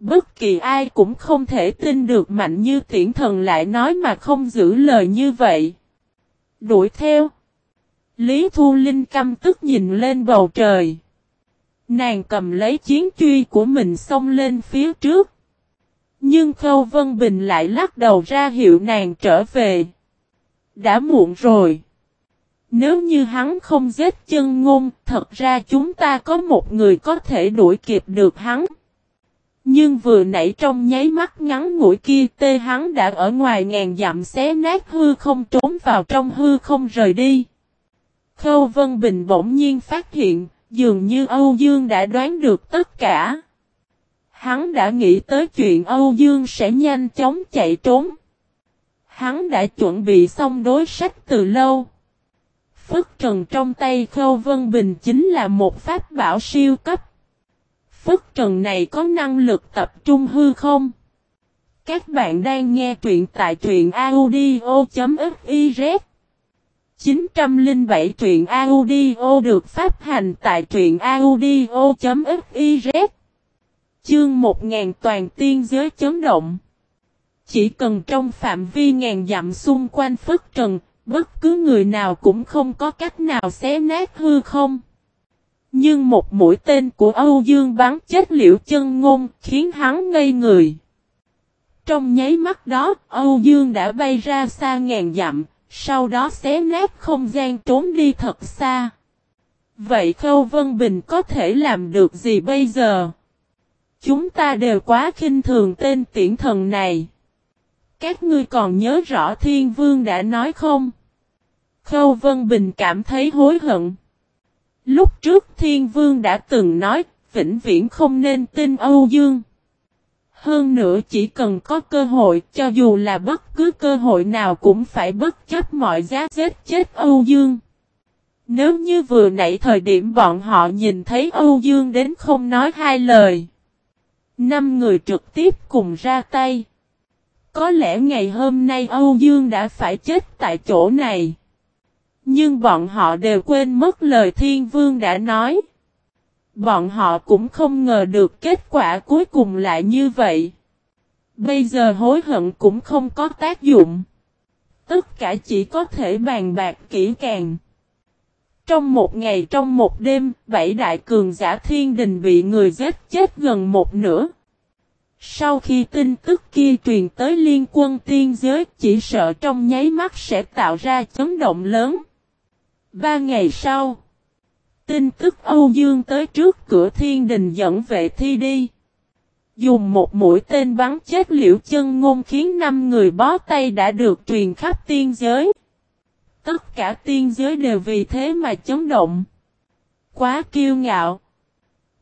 Bất kỳ ai cũng không thể tin được mạnh như tiễn thần lại nói mà không giữ lời như vậy. Đuổi theo. Lý Thu Linh căm tức nhìn lên bầu trời. Nàng cầm lấy chiến truy của mình xông lên phía trước. Nhưng Khâu Vân Bình lại lắc đầu ra hiệu nàng trở về. Đã muộn rồi. Nếu như hắn không giết chân ngôn, thật ra chúng ta có một người có thể đuổi kịp được hắn. Nhưng vừa nãy trong nháy mắt ngắn ngủi kia tê hắn đã ở ngoài ngàn dặm xé nát hư không trốn vào trong hư không rời đi. Khâu Vân Bình bỗng nhiên phát hiện, dường như Âu Dương đã đoán được tất cả. Hắn đã nghĩ tới chuyện Âu Dương sẽ nhanh chóng chạy trốn. Hắn đã chuẩn bị xong đối sách từ lâu. Phất trần trong tay Khâu Vân Bình chính là một pháp bảo siêu cấp. Phất trần này có năng lực tập trung hư không? Các bạn đang nghe truyện tại truyện audio.fiz 907 truyện audio được phát hành tại truyện audio.fiz Chương 1000 toàn tiên giới chấn động chỉ cần trong phạm vi ngàn dặm xung quanh phất trần, bất cứ người nào cũng không có cách nào xé nát hư không. Nhưng một mũi tên của Âu Dương bắn chết liễu chân ngôn khiến hắn ngây người. Trong nháy mắt đó, Âu Dương đã bay ra xa ngàn dặm, sau đó xé nát không gian trốn đi thật xa. Vậy Khâu Vân Bình có thể làm được gì bây giờ? Chúng ta đều quá khinh thường tên tiễn thần này. Các ngươi còn nhớ rõ Thiên Vương đã nói không? Khâu Vân Bình cảm thấy hối hận. Lúc trước Thiên Vương đã từng nói, vĩnh viễn không nên tin Âu Dương. Hơn nữa chỉ cần có cơ hội, cho dù là bất cứ cơ hội nào cũng phải bất chấp mọi giá giết chết Âu Dương. Nếu như vừa nãy thời điểm bọn họ nhìn thấy Âu Dương đến không nói hai lời. Năm người trực tiếp cùng ra tay. Có lẽ ngày hôm nay Âu Dương đã phải chết tại chỗ này. Nhưng bọn họ đều quên mất lời Thiên Vương đã nói. Bọn họ cũng không ngờ được kết quả cuối cùng lại như vậy. Bây giờ hối hận cũng không có tác dụng. Tất cả chỉ có thể bàn bạc kỹ càng. Trong một ngày trong một đêm, bảy đại cường giả thiên đình bị người giết chết gần một nửa. Sau khi tin tức kia truyền tới liên quân tiên giới, chỉ sợ trong nháy mắt sẽ tạo ra chấn động lớn. Ba ngày sau, tin tức Âu Dương tới trước cửa thiên đình dẫn vệ thi đi. Dùng một mũi tên bắn chết liễu chân ngôn khiến năm người bó tay đã được truyền khắp tiên giới. Tất cả tiên giới đều vì thế mà chấn động. Quá kiêu ngạo.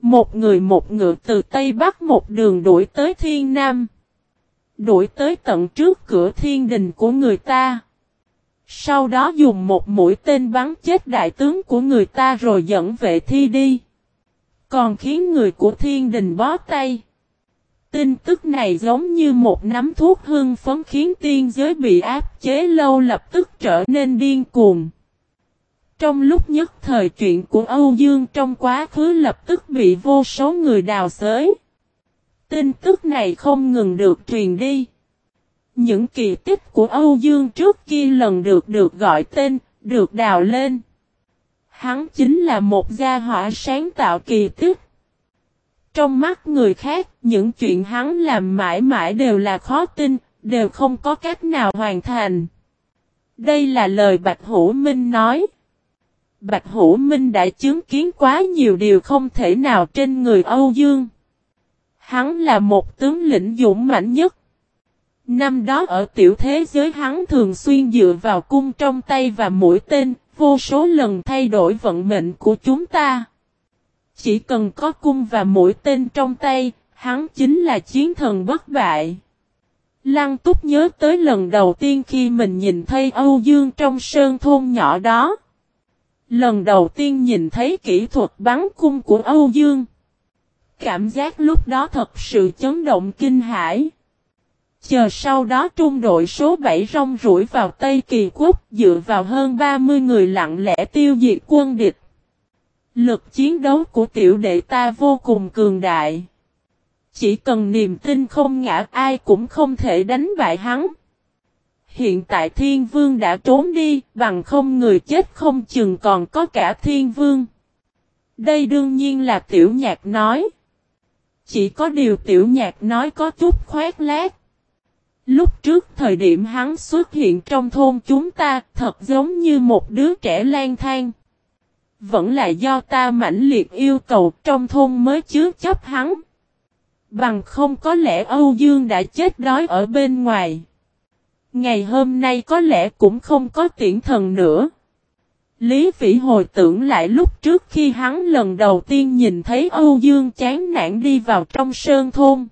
Một người một ngựa từ Tây Bắc một đường đuổi tới Thiên Nam. Đuổi tới tận trước cửa thiên đình của người ta. Sau đó dùng một mũi tên bắn chết đại tướng của người ta rồi dẫn vệ thi đi. Còn khiến người của thiên đình bó tay. Tin tức này giống như một nắm thuốc hương phấn khiến tiên giới bị áp chế lâu lập tức trở nên điên cuồng. Trong lúc nhất thời chuyện của Âu Dương trong quá khứ lập tức bị vô số người đào xới. Tin tức này không ngừng được truyền đi. Những kỳ tích của Âu Dương trước kia lần được được gọi tên, được đào lên. Hắn chính là một gia hỏa sáng tạo kỳ tích. Trong mắt người khác, những chuyện hắn làm mãi mãi đều là khó tin, đều không có cách nào hoàn thành. Đây là lời Bạch Hữu Minh nói. Bạch Hữu Minh đã chứng kiến quá nhiều điều không thể nào trên người Âu Dương. Hắn là một tướng lĩnh dũng mạnh nhất. Năm đó ở tiểu thế giới hắn thường xuyên dựa vào cung trong tay và mũi tên, vô số lần thay đổi vận mệnh của chúng ta. Chỉ cần có cung và mũi tên trong tay, hắn chính là chiến thần bất bại. Lăng túc nhớ tới lần đầu tiên khi mình nhìn thấy Âu Dương trong sơn thôn nhỏ đó. Lần đầu tiên nhìn thấy kỹ thuật bắn cung của Âu Dương. Cảm giác lúc đó thật sự chấn động kinh hãi. Chờ sau đó trung đội số 7 rong rủi vào Tây Kỳ Quốc, dựa vào hơn 30 người lặng lẽ tiêu diệt quân địch. Lực chiến đấu của tiểu đệ ta vô cùng cường đại. Chỉ cần niềm tin không ngã, ai cũng không thể đánh bại hắn. Hiện tại thiên vương đã trốn đi, bằng không người chết không chừng còn có cả thiên vương. Đây đương nhiên là tiểu nhạc nói. Chỉ có điều tiểu nhạc nói có chút khoét lát. Lúc trước thời điểm hắn xuất hiện trong thôn chúng ta thật giống như một đứa trẻ lang thang. Vẫn là do ta mãnh liệt yêu cầu trong thôn mới chứa chấp hắn. Bằng không có lẽ Âu Dương đã chết đói ở bên ngoài. Ngày hôm nay có lẽ cũng không có tiễn thần nữa. Lý Vĩ hồi tưởng lại lúc trước khi hắn lần đầu tiên nhìn thấy Âu Dương chán nản đi vào trong sơn thôn.